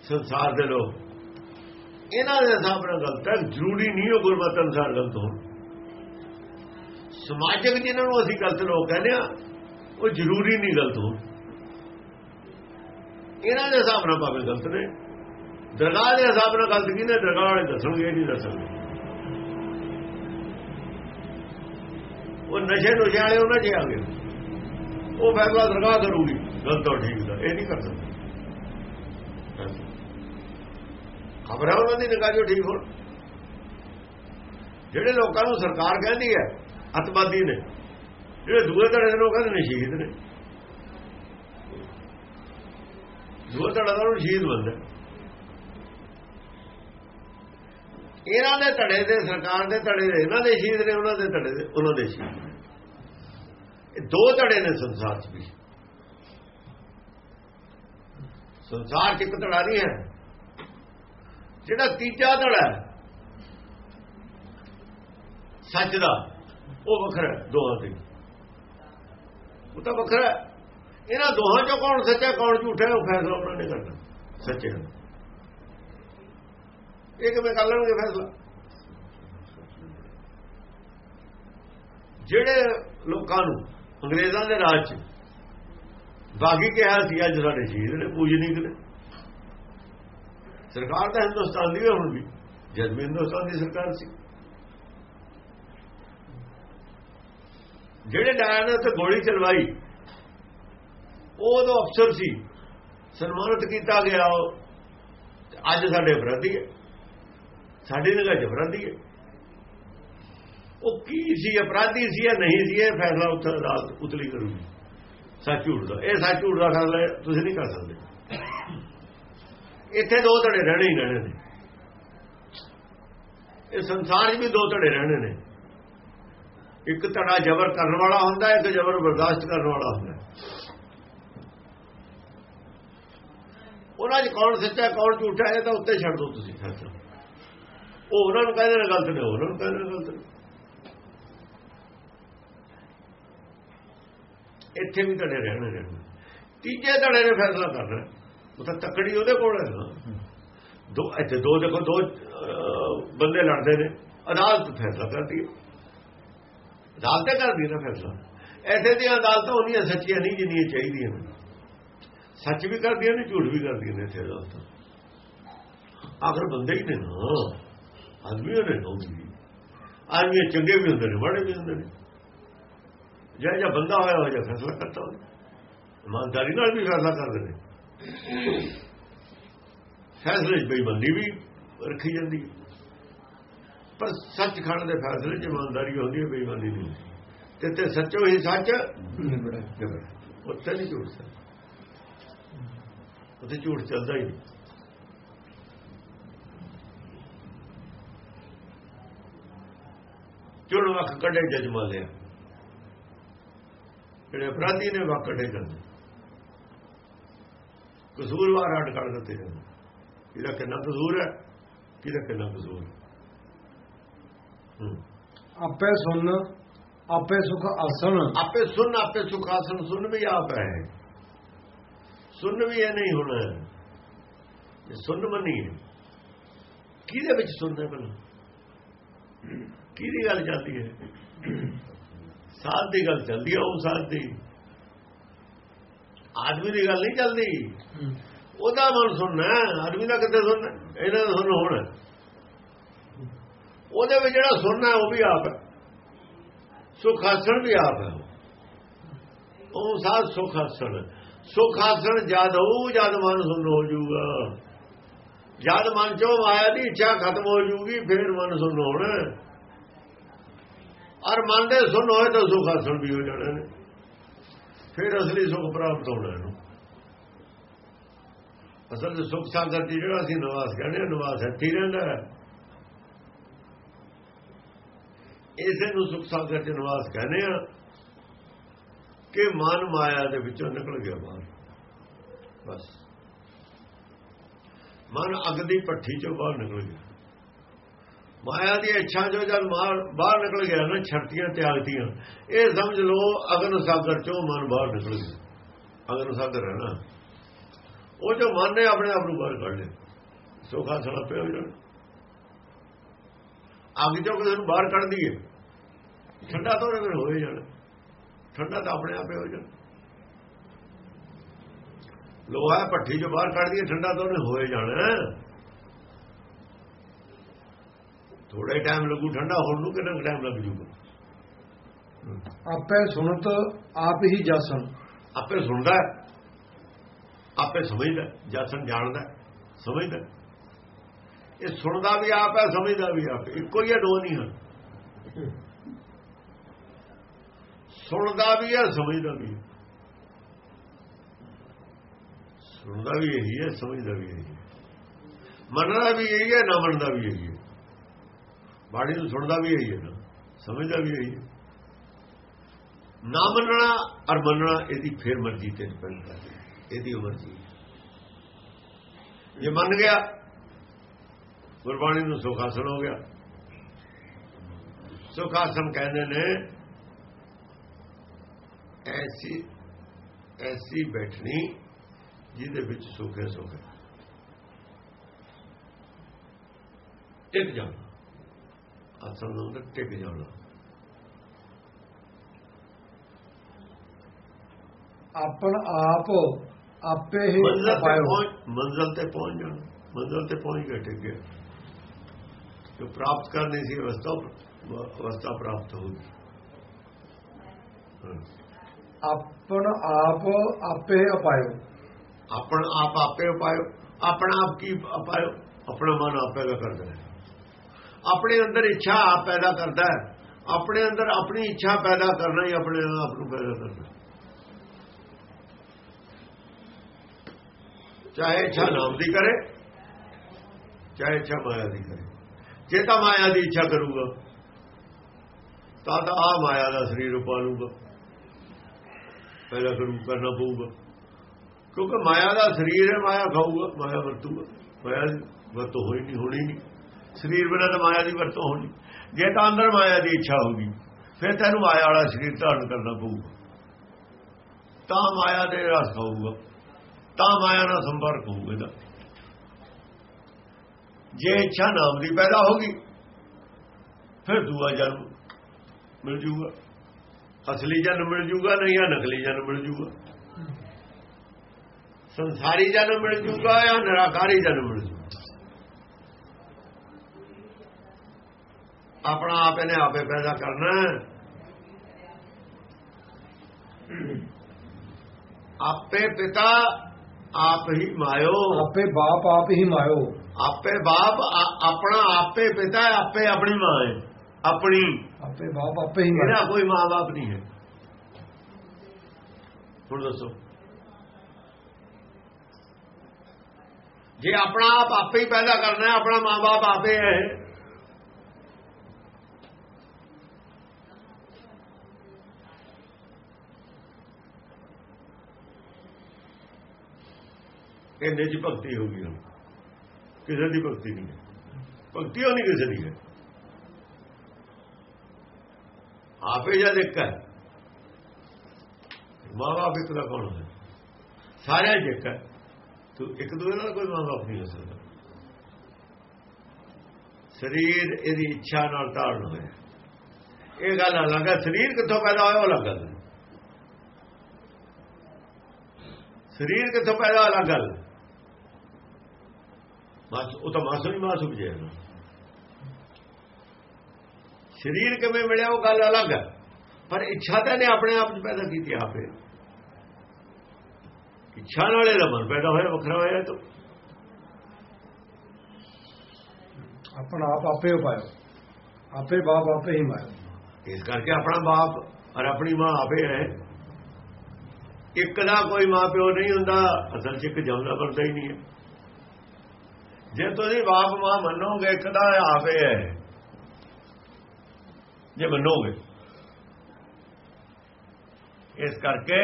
ਸੰਸਾਰ ਦੇ ਲੋਕ। ਇਹਨਾਂ ਦੇ ਹਿਸਾਬ ਨਾਲ ਗਲਤ ਹੈ। ਜ਼ਰੂਰੀ ਨਹੀਂ ਉਹ ਗੁਰਮਤਿ ਅਨੁਸਾਰ ਗਲਤ ਹੋਣ। ਸਮਾਜਿਕ ਜਿਹਨਾਂ ਨੂੰ ਅਸੀਂ ਗਲਤ ਲੋਕ ਕਹਿੰਦੇ ਆ ਉਹ ਜ਼ਰੂਰੀ ਨਹੀਂ ਗਲਤ ਹੋਣ। ਇਹਨਾਂ ਦੇ ਹਿਸਾਬ ਨਾਲ ਭਾਵੇਂ ਗਲਤ ਨੇ। ਦਰਗਾਹ ਦੇ ਹਿਸਾਬ ਨਾਲ ਗਲਤ ਕੀ ਨੇ ਦਰਗਾਹ ਵਾਲੇ ਦੱਸਣਗੇ, ਇਹ ਨਹੀਂ ਦੱਸਣਗੇ। ਉਹ ਨਸ਼ੇ ਨੁਸ਼ੇ ਵਾਲੇ ਉਹਨਾਂ 'ਚ ਆ ਗਏ ਉਹ ਫੈਸਲਾ ਦਰਗਾਹ ਕਰੂਗੀ। ਗਲਤ ਔਰ ਠੀਕ ਦਾ, ਇਹ ਨਹੀਂ ਕਰ ਸਕਦੇ। ਖਬਰ ਹੈ ਉਹਨਾਂ ਦੀ ਨਿਗਾਹ ਜੋ ਠੀਕ ਹੋਣ। ਜਿਹੜੇ ਲੋਕਾਂ ਨੂੰ ਸਰਕਾਰ ਕਹਿੰਦੀ ਹੈ, ਅਤਵਾਦੀ ਨੇ, ਜਿਹੜੇ ਦੂਏ ਧੜੇ ਦੇ ਲੋਕਾਂ ਦੇ ਨਸ਼ੀਦ ਨੇ। ਦੂਏ ਧੜਾ ਦਾ ਨੂੰ ਸ਼ਹੀਦ ਬੰਦਾ ਇਹਨਾਂ ਦੇ ਧੜੇ ਦੇ ਸਰਕਾਰ ਦੇ ਧੜੇ ਦੇ ਇਹਨਾਂ ਦੇ ਸ਼ਹੀਦ ਨੇ, ਉਹਨਾਂ ਦੇ ਧੜੇ ਦੇ ਉਹਨਾਂ ਦੇ ਸ਼ਹੀਦ ਨੇ। ਇਹ ਦੋ ਧੜੇ ਨੇ ਸੰਸਾਰ 'ਚ ਵੀ। ਸੰਸਾਰ 'ਚ ਇੱਕ ਧੜਾ ਨਹੀਂ ਹੈ। ਜਿਹੜਾ ਤੀਜਾ ਧੜਾ ਸੱਚ ਦਾ, ਉਹ ਵੱਖਰਾ ਹੈ ਦੋਹਾਂ ਤੇ। ਉਹ ਤਾਂ ਵੱਖਰਾ ਇਹਨਾਂ ਦੋਹਾਂ ਚੋਂ ਕੌਣ ਸੱਚਾ, ਕੌਣ ਝੂਠਾ, ਉਹ ਫੈਸਲਾ ਉਹਨਾਂ ਨੇ ਕਰਨਾ। ਸੱਚੇ ਦਾ ਇਹ ਕਿਵੇਂ ਕਰ ਲੈਣਗੇ ਫੈਸਲਾ? ਜਿਹੜੇ ਲੋਕਾਂ ਨੂੰ ਅੰਗਰੇਜ਼ਾਂ ਦੇ ਰਾਜ 'ਚ ਬਾਗੀ ਕਿਹਾ ਸੀ, ਅੱਜ ਸਾਡੇ ਸ਼ਹੀਦ ਨੇ, ਪੂਜਨੀਕ ਨੇ। ਸਰਕਾਰ ਤਾਂ ਹਿੰਦੁਸਤਾਨ ਦੀ ਹੈ ਹੁਣ ਵੀ, ਜਦ ਵੀ ਹਿੰਦੁਸਤਾਨ ਦੀ ਸਰਕਾਰ ਸੀ। ਜਿਹੜੇ ਡਾਇਰ ਨੇ ਉੱਤੇ ਗੋਲੀ ਚਲਵਾਈ ਉਹ ਉਦੋਂ ਅਫਸਰ ਸੀ। ਸਨਮਾਨਿਤ ਕੀਤਾ ਗਿਆ ਉਹ। ਅੱਜ ਸਾਡੇ ਅਪਰਾਧੀ ਹੈ। ਸਾਡੀ ਨਿਗਾਹ 'ਚ ਅਪਰਾਧੀ ਹੈ। ਉਹ ਕੀ ਸੀ, ਅਪਰਾਧੀ ਸੀ ਜਾਂ ਨਹੀਂ ਸੀ, ਇਹ ਫੈਸਲਾ ਉੱਥੇ ਅਦਾਲਤ ਉਤਲੀ ਕਰੂਗੀ। ਸੱਚ ਝੂਠ ਦਾ। ਇਹ ਸੱਚ ਝੂਠ ਦਾ ਫੈਸਲਾ ਤੁਸੀਂ ਨਹੀਂ ਕਰ ਸਕਦੇ। ਇੱਥੇ ਦੋ ਧੜੇ ਰਹਿਣੇ ਹੀ ਰਹਿਣੇ ਨੇ। ਇਹ ਸੰਸਾਰ 'ਚ ਵੀ ਦੋ ਧੜੇ ਰਹਿਣੇ ਨੇ। ਇੱਕ ਧੜਾ ਜ਼ਬਰ ਕਰਨ ਵਾਲਾ ਹੁੰਦਾ, ਇੱਕ ਜ਼ਬਰ ਬਰਦਾਸ਼ਤ ਕਰਨ ਵਾਲਾ ਹੁੰਦਾ। ਉਹਨਾਂ 'ਚ ਕੌਣ ਸੱਚਾ ਕੌਣ ਝੂਠਾ ਹੈ ਤਾਂ ਉੱਤੇ ਛੱਡ ਦਿਓ ਤੁਸੀਂ ਫੈਸਲਾ ਉਹ ਉਹਨਾਂ ਨੂੰ ਕਹਿੰਦੇ ਨੇ ਗਲਤ ਨੇ ਉਹਨਾਂ ਨੂੰ ਕਹਿੰਦੇ ਨੇ ਗਲਤ ਨੇ। ਇੱਥੇ ਵੀ ਧੜੇ ਰਹਿਣਾ ਨੇ। ਤੀਜੇ ਧੜੇ ਨੇ ਫੈਸਲਾ ਕਰਨਾ। ਉਹ ਤਾਂ ਤਕੜੀ ਉਹਦੇ ਕੋਲ ਹੈ ਨਾ। ਦੋ, ਇੱਥੇ ਦੋ ਦੇਖੋ, ਦੋ ਬੰਦੇ ਲੜਦੇ ਨੇ। ਅਦਾਲਤ ਫੈਸਲਾ ਕਰਦੀ ਹੈ। ਅਦਾਲਤ ਕਰਦੀ ਨਾ ਫੈਸਲਾ। ਐਸੇ ਦੀਆਂ ਅਦਾਲਤਾਂ ਹੁੰਦੀਆਂ ਸੱਚੀਆਂ ਨਹੀਂ, ਜਿੰਨੀਆਂ ਚਾਹੀਦੀਆਂ ਨੇ। ਸੱਚ ਵੀ ਕਰਦੀਆਂ ਨੇ ਝੂਠ ਵੀ ਕਰਦੀਆਂ ਨੇ ਇੱਥੇ ਅਦਾਲਤਾਂ ਆਖਰ ਬੰਦੇ ਹੀ ਨੇ ਨਾ। ਆਦਮੀ ਨੇ ਨਾ ਆਦਮੀ ਚੰਗੇ ਵੀ ਹੁੰਦੇ ਨੇ ਮਾੜੇ ਵੀ ਹੁੰਦੇ ਨੇ। ਜਿਹੜਾ ਜਿਹਾ ਬੰਦਾ ਹੋਇਆ ਹੋ ਜਾ ਫੈਸਲਾ ਕਰਤਾ ਉਹਨੇ। ਇਮਾਨਦਾਰੀ ਨਾਲ ਵੀ ਫੈਸਲਾ ਕਰਦੇ ਨੇ। ਫੈਸਲੇ 'ਚ ਬੇਈਮਾਨੀ ਵੀ ਰੱਖੀ ਜਾਂਦੀ ਪਰ ਸੱਚ ਖਾਣ ਦੇ ਫੈਸਲੇ 'ਚ ਇਮਾਨਦਾਰੀ ਹੁੰਦੀ ਹੈ ਬੇਈਮਾਨੀ ਨਹੀਂ ਤੇ ਤੇ ਸੱਚੋ ਹੀ ਸੱਚ। ਉੱਥੇ ਨਹੀਂ ਝੂਠ ਸੱਚ। ਉੱਥੇ ਝੂਠ ਚੱਲਦਾ ਹੀ ਨਹੀਂ। ਵਕ ਕੱਢੇ ਜਜਮਾ ਲਿਆ। ਜਿਹੜੇ ਅਪਰਾਧੀ ਨੇ ਵਕ ਕੱਢੇ ਕਰਦੇ ਕਸੂਰਵਾਰ ਹਟ ਕੱਢ ਦਿੱਤੇ ਜਾਂਦੇ ਇਹਦਾ ਕਿੰਨਾ ਕਸੂਰ ਹੈ ਕਿਹਦਾ ਕਿੰਨਾ ਕਸੂਰ। ਆਪੇ ਸੁਣ ਆਪੇ ਸੁਖ ਆਸਣ। ਆਪੇ ਸੁਣ ਆਪੇ ਸੁਖਾਸਨ ਸੁਣ ਵੀ ਆਪ ਹੈ। ਸੁਣ ਵੀ ਇਹ ਨਹੀਂ ਹੋਣਾ। ਇਹ ਸੁਣ ਮੰਨੀ ਹੈ। ਕਿਹਦੇ ਵਿੱਚ ਸੁਣਨਾ ਪਹਿਲਾਂ ਕਿਹਦੀ ਗੱਲ ਚੱਲਦੀ ਹੈ? ਸਾਧ ਦੀ ਗੱਲ ਚੱਲਦੀ ਹੈ ਉਹ ਸਾਧ ਦੀ। ਆਦਮੀ ਦੀ ਗੱਲ ਨਹੀਂ ਚੱਲਦੀ। ਉਹਦਾ ਮਨ ਸੁਣਨਾ ਆਦਮੀ ਦਾ ਕਿੱਥੇ ਸੁਣਨਾ ਇਹਨਾਂ ਦਾ ਸੁਣ ਹੋਣਾ ਉਹਦੇ ਵਿੱਚ ਜਿਹੜਾ ਸੁਣਨਾ ਉਹ ਵੀ ਆਪ ਹੈ। ਸੁਖਾਸਣ ਵੀ ਆਪ ਹੈ। ਉਹ ਸਾਧ ਸੁਖਾਸਣ ਸੁਖਾਸਣ ਜਦ ਹੋਊ ਜਦ ਮਨ ਸੁਣ ਹੋ ਜਾਊਗਾ ਜਦ ਮਨ ਚੋਂ ਮਾਇਆ ਦੀ ਇੱਛਾ ਖਤਮ ਹੋ ਜਾਊਗੀ ਫਿਰ ਮਨ ਸੁਣ ਹੋਣਾ। ਔਰ ਮਨ ਦੇ ਸੁਣ ਹੋਏ ਤਾਂ ਸੁਖਾਸਣ ਵੀ ਹੋ ਜਾਣਾ ਨੇ। ਫਿਰ ਅਸਲੀ ਸੁਖ ਪ੍ਰਾਪਤ ਹੋਣਾ ਇਹਨੂੰ। ਅਸਲ ਵਿੱਚ ਸੁਖ ਸਾਗਰ ਦੀ ਜਿਹੜਾ ਅਸੀਂ ਨਿਵਾਸ ਕਹਿੰਦੇ ਹਾਂ, ਨਿਵਾਸ ਇੱਥੇ ਹੀ ਰਹਿੰਦਾ ਇਸੇ ਨੂੰ ਸੁਖ ਸਾਗਰ ਚ ਨਿਵਾਸ ਕਹਿੰਦੇ ਆ ਕਿ ਮਨ ਮਾਇਆ ਦੇ ਵਿੱਚੋਂ ਨਿਕਲ ਗਿਆ ਬਾਹਰ ਬਸ। ਮਨ ਅਗ ਦੀ ਪੱਠੀ ਚੋਂ ਬਾਹਰ ਨਿਕਲ ਗਿਆ। ਮਾਇਆ ਦੀ ਇੱਛਾ ਜੋ ਜਦ ਮਾਰ ਬਾਹਰ ਨਿਕਲ ਗਿਆ ਨਾ ਛਰਤੀਆਂ ਤਿਆਗਤੀਆਂ ਇਹ ਸਮਝ ਲਓ ਅਗਨ ਸਾਗਰ ਚੋਂ ਮਨ ਬਾਹਰ ਨਿਕਲ ਗਿਆ। ਅਗਨ ਸਾਗਰ ਹੈ ਨਾ। ਉਹ ਜੋ ਮਨ ਨੇ ਆਪਣੇ ਆਪ ਨੂੰ ਬਾਹਰ ਕੱਢ ਲਿਆ। ਸੋਖਾ ਸਲਾ ਪਿਆ ਹੋ ਜਾਣਾ ਅੱਗ ਚੋਂ ਕਿਸੇ ਨੂੰ ਬਾਹਰ ਕੱਢ ਦਈਏ। ਠੰਡਾ ਤਾਂ ਉਹਨੇ ਹੋਏ ਜਾਣਾ। ਠੰਡਾ ਤਾਂ ਆਪਣੇ ਆਪੇ ਹੋ ਜਾਣਾ ਲੋਹਾ ਭੱਠੀ ਚੋਂ ਬਾਹਰ ਕੱਢ ਦਈਏ ਠੰਡਾ ਤਾਂ ਉਹਨੇ ਹੋਏ ਜਾਣਾ। ਥੋੜਾ ਟਾਈਮ ਲੱਗੂ ਠੰਡਾ ਹੋਣ ਨੂੰ ਕਿੰਨਾ ਟਾਈਮ ਲੱਗ ਜੂਗਾ? ਆਪੇ ਸੁਣਤ ਆਪ ਹੀ ਜਾਸਨ ਆਪੇ ਸੁਣਦਾ ਆਪੇ ਸਮਝਦਾ ਜਾਸਨ ਜਾਣਦਾ ਸਮਝਦਾ। ਇਹ ਸੁਣਦਾ ਵੀ ਆਪ ਹੈ ਸਮਝਦਾ ਵੀ ਆਪ। ਇੱਕੋ ਹੀ ਹੈ, ਦੋ ਨਹੀਂ ਹਨ। ਸੁਣਦਾ ਵੀ ਹੈ, ਸਮਝਦਾ ਵੀ ਹੈ। ਸੁਣਦਾ ਵੀ ਇਹੀ ਹੈ, ਸਮਝਦਾ ਵੀ ਇਹੀ ਹੈ। ਮੰਨਦਾ ਵੀ ਇਹੀ ਹੈ, ਨਾ ਮੰਨਦਾ ਵੀ ਇਹੀ ਹੈ। ਬਾਣੀ ਨੂੰ ਸੁਣਦਾ ਵੀ ਇਹੀ ਹੈ ਨਾ, ਸਮਝਦਾ ਵੀ ਇਹੀ ਹੈ। ਨਾ ਮੰਨਣਾ ਔਰ ਮੰਨਣਾ, ਇਹਦੀ ਫੇਰ ਮਰਜ਼ੀ ਤੇ ਡਿਪੈਂਡ ਕਰਦੀ ਹੈ। ਇਹਦੀ ਮਰਜ਼ੀ ਜੇ। ਮੰਨ ਗਿਆ, ਗੁਰਬਾਣੀ ਨੂੰ ਸੁਖ ਸੁਖਾਸਨ ਹੋ ਗਿਆ। ਸੁਖ ਸੁਖਾਸਨ ਕਹਿੰਦੇ ਨੇ ਐਸੀ ਐਸੀ ਬੈਠਣੀ ਜਿਹਦੇ ਵਿੱਚ ਸੁਖ ਹੈ ਸੁਖ। ਟਿਕ ਜਾਣਾ। ਆਸਣ ਨੂੰ ਟਿਕ ਜਾਣਾ। ਆਪਣ ਆਪ ਆਪੇ ਹੀ ਮੰਜ਼ਲ ਤੇ ਪਹੁੰਚ ਮੰਜ਼ਲ ਤੇ ਪਹੁੰਚ ਜਾਣਾ। ਮੰਜ਼ਲ ਤੇ ਪਹੁੰਚ ਕੇ ਟਿਕ ਗਿਆ। ਜੋ ਪ੍ਰਾਪਤ ਕਰਨੀ ਸੀ ਅਵਸਥਾ ਅਵਸਥਾ ਪ੍ਰਾਪਤ ਹੋ ਗਈ। ਆਪਣ ਆਪ ਆਪੇ ਹੀ ਅਪਾਇਓ। ਆਪਣ ਆਪ ਆਪੇ ਉਪਾਇਓ ਆਪਣਾ ਆਪ ਕੀ ਉਪਾਇਓ ਆਪਣਾ ਮਨ ਆਪ ਪੈਦਾ ਕਰਦਾ ਹੈ। ਆਪਣੇ ਅੰਦਰ ਇੱਛਾ ਆਪ ਪੈਦਾ ਕਰਦਾ ਹੈ। ਆਪਣੇ ਅੰਦਰ ਆਪਣੀ ਇੱਛਾ ਪੈਦਾ ਕਰਨਾ ਹੀ ਆਪਣੇ ਆਪ ਨੂੰ ਪੈਦਾ ਕਰਨਾ ਚਾਹੇ ਇੱਛਾ ਨਾਮ ਦੀ ਕਰੇ, ਚਾਹੇ ਇੱਛਾ ਮਾਇਆ ਦੀ ਕਰੇ। ਜੇ ਤਾਂ ਮਾਇਆ ਦੀ ਇੱਛਾ ਕਰੂਗਾ, ਤਾਂ ਤਾਂ ਆ ਮਾਇਆ ਦਾ ਸਰੀਰ ਉਪਾਲੂਗਾ। ਪੈਦਾ ਕਰੂ ਕਰਨਾ ਪਊਗਾ। ਕਿਉਂਕਿ ਮਾਇਆ ਦਾ ਸਰੀਰ ਹੈ, ਮਾਇਆ ਖਾਊਗਾ, ਮਾਇਆ ਵਰਤੂਗਾ। ਮਾਇਆ ਦੀ ਵਰਤੋਂ ਹੋਈ ਨਹੀਂ, ਹੋਣੀ ਨਹੀਂ। ਸਰੀਰ ਬਿਨਾਂ ਤਾਂ ਮਾਇਆ ਦੀ ਵਰਤੋਂ ਹੋਣੀ ਜੇ ਤਾਂ ਅੰਦਰ ਮਾਇਆ ਦੀ ਇੱਛਾ ਹੋਗੀ ਫਿਰ ਤੈਨੂੰ ਮਾਇਆ ਵਾਲਾ ਸਰੀਰ ਧਾਰਨ ਕਰਨਾ ਪਊਗਾ। ਤਾਂ ਮਾਇਆ ਦੇ ਰਸ ਖਾਊਗਾ। ਤਾਂ ਮਾਇਆ ਨਾਲ ਸੰਪਰਕ ਹੋਊਗਾ ਇਹਦਾ। ਜੇ ਇੱਛਾ ਨਾਮ ਦੀ ਪੈਦਾ ਹੋਗੀ ਫਿਰ ਦੂਆ ਜਨਮ ਮਿਲ ਜੂਗਾ। ਅਸਲੀ ਜਨਮ ਮਿਲ ਜੂਗਾ ਨਹੀਂ ਜਾਂ ਨਕਲੀ ਜਨਮ ਮਿਲ ਜੂਗਾ। ਸੰਸਾਰੀ ਜਨਮ ਮਿਲ ਜੂਗਾ ਜਾਂ ਨਿਰਾਕਾਰੀ ਜਨਮ ਮਿਲ ਜੂਗਾ? ਆਪਣਾ ਆਪ ਇਹਨੇ ਆਪੇ ਪੈਦਾ ਕਰਨਾ। ਆਪੇ ਪਿਤਾ ਆਪ ਹੀ ਮਾਇਓ। ਆਪੇ ਬਾਪ ਆਪ ਹੀ ਮਾਇਓ। ਆਪੇ ਬਾਪ ਆ- ਆਪਣਾ ਆਪੇ ਪਿਤਾ ਆਪੇ ਆਪਣੀ ਮਾਂ ਹੈ। ਆਪਣੀ। ਆਪੇ ਬਾਪ ਆਪੇ ਹੀ ਇਹਦਾ ਕੋਈ ਮਾਂ-ਬਾਪ ਨਹੀਂ ਹੈ। ਹੁਣ ਦੱਸੋ। ਜੇ ਆਪਣਾ ਆਪ ਆਪੇ ਹੀ ਪੈਦਾ ਕਰਨਾ ਹੈ ਆਪਣਾ ਮਾਂ-ਬਾਪ ਆਪੇ ਹੈ। ਇਹਦੇ ਚ ਭਗਤੀ ਹੋ ਗਈ ਕਿਸੇ ਦੀ ਭਗਤੀ ਨਹੀਂ ਹੈ। ਭਗਤੀ ਉਹ ਨਹੀਂ ਕਿਸੇ ਦੀ ਹੈ। ਆਪੇ ਜਦ ਇੱਕ ਹੈ। ਮਾਂ ਬਾਪ ਇੱਕ ਦਾ ਕੌਣ ਹੈ ਸਾਰਿਆਂ ਚ ਇੱਕ ਹੈ। ਤੂੰ ਇੱਕ ਦੂਜੇ ਨਾਲ ਕੋਈ ਮਾਂ ਬਾਪ ਨਹੀਂ ਹੋ ਸਕਦਾ। ਸਰੀਰ ਇਹਦੀ ਇੱਛਾ ਨਾਲ ਧਾਰਨ ਹੋਇਆ ਇਹ ਗੱਲ ਅਲੱਗ ਹੈ। ਸਰੀਰ ਕਿੱਥੋਂ ਪੈਦਾ ਹੋਇਆ ਉਹ ਅਲੱਗ ਗੱਲ ਸਰੀਰ ਕਿੱਥੋਂ ਪੈਦਾ ਅਲੱਗ ਗੱਲ ਹੈ। ਮਾਸ ਉਹ ਤਾਂ ਮਾਸੂ ਨਹੀਂ ਜੇ ਬਜੇ ਸਰੀਰ ਕਿਵੇਂ ਮਿਲਿਆ ਉਹ ਗੱਲ ਅਲੱਗ ਹੈ। ਪਰ ਇੱਛਾ ਤਾਂ ਨੇ ਆਪਣੇ ਆਪ ਚ ਪੈਦਾ ਕੀਤੀ ਆਪੇ। ਇੱਛਾ ਨਾਲ ਇਹਦਾ ਮਨ ਪੈਦਾ ਹੋਇਆ ਵੱਖਰਾ ਹੋਇਆ ਤਾਂ। ਆਪਣਾ ਆਪ ਆਪੇ ਉਪਾਇਓ ਆਪੇ ਬਾਪ ਆਪੇ ਹੀ ਮਾਇਓ ਇਸ ਕਰਕੇ ਆਪਣਾ ਬਾਪ ਔਰ ਆਪਣੀ ਮਾਂ ਆਪੇ ਹੈ। ਇੱਕ ਦਾ ਕੋਈ ਮਾਂ ਪਿਓ ਨਹੀਂ ਹੁੰਦਾ ਅਸਲ 'ਚ ਇੱਕ ਜਮਦਾ ਕਰਦਾ ਹੀ ਨਹੀਂ ਹੈ। ਜੇ ਤੁਸੀਂ ਬਾਪ ਮਾਂ ਮੰਨੋਗੇ ਇੱਕ ਦਾ ਆਪੇ ਹੈ। ਜੇ ਮੰਨੋਗੇ। ਇਸ ਕਰਕੇ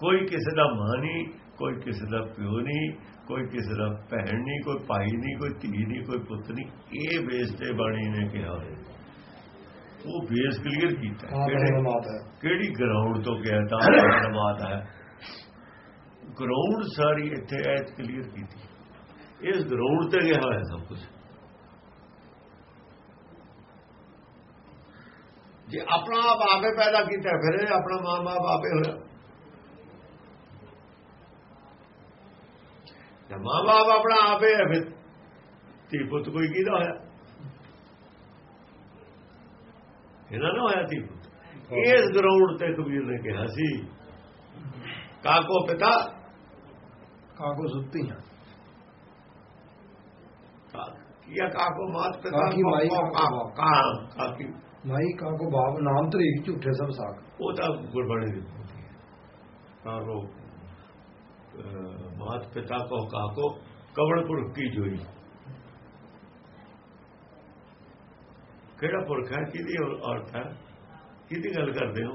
ਕੋਈ ਕਿਸੇ ਦਾ ਮਾਂ ਨਹੀਂ ਕੋਈ ਕਿਸੇ ਦਾ ਪਿਓ ਨਹੀਂ ਕੋਈ ਕਿਸੇ ਦਾ ਭੈਣ ਨਹੀਂ ਕੋਈ ਭਾਈ ਨਹੀਂ ਕੋਈ ਧੀ ਨਹੀਂ ਕੋਈ ਪੁੱਤ ਨਹੀਂ। ਇਹ ਬੇਸ ਤੇ ਬਾਣੀ ਨੇ ਕਿਹਾ ਹੋਇਆ ਉਹ ਬੇਸ ਕਲੀਅਰ ਕੀਤਾ ਕਿਹੜੇ? ਗਰਾਊਂਡ ਤੋਂ ਗਿਆ ਤਾਂ ਧੰਨਵਾਦ ਹੈ। ਗਰਾਊਂਡ ਸਾਰੀ ਇੱਥੇ ਐਤ ਕਲੀਅਰ ਕੀਤੀ। ਇਸ ਗਰਾਊਂਡ ਤੇ ਗਿਆ ਹੋਇਆ ਸਭ ਕੁਝ ਜੇ ਆਪਣਾ ਆਪ ਆਪੇ ਪੈਦਾ ਕੀਤਾ ਫਿਰ ਇਹ ਆਪਣਾ ਮਾਂ-ਬਾਪ ਆਪੇ ਹੋਇਆ। ਜੇ ਮਾਂ-ਬਾਪ ਆਪਣਾ ਆਪੇ ਹੈ ਫਿਰ ਧੀ ਪੁੱਤ ਕੋਈ ਕਿਹਦਾ ਹੋਇਆ? ਇਹਨਾਂ ਨਾ ਹੋਇਆ ਧੀ ਪੁੱਤ ਇਸ ਗਰਾਊਂਡ ਤੇ ਕਬੀਰ ਨੇ ਕਿਹਾ ਸੀ ਕਾਕੋ ਪਿਤਾ ਕਾਕੋ ਸੁੱਤੀ ਹੈ ਕੀਆ ਕਾਕੋ? ਮਾਤ ਪਿਤਾ ਕਾਕੀ ਮਾਈ ਕਾਕੋ ਕਾਂ ਕਾਕੀ ਮਾਈ ਕਾਕੋ ਬਾਪ ਨਾਮ ਤਰੀਕ ਝੂਠੇ ਸਭ ਸਾਖ। ਉਹ ਤਾਂ ਗੁਰਬਾਣੀ ਦੀ ਬੋਲੀ ਹੈ। ਕਾਰੋ ਮਾਤ ਪਿਤਾ ਕੋ ਕਾਕੋ ਕਵਣ ਪੁਰਖ ਕੀ ਜੋਈ? ਕਿਹੜਾ ਪੁਰਖ ਹੈ? ਕਿਹਦੀ ਔ- ਔਰਤ ਹੈ? ਕਿਹਦੀ ਗੱਲ ਕਰਦੇ ਹੋ?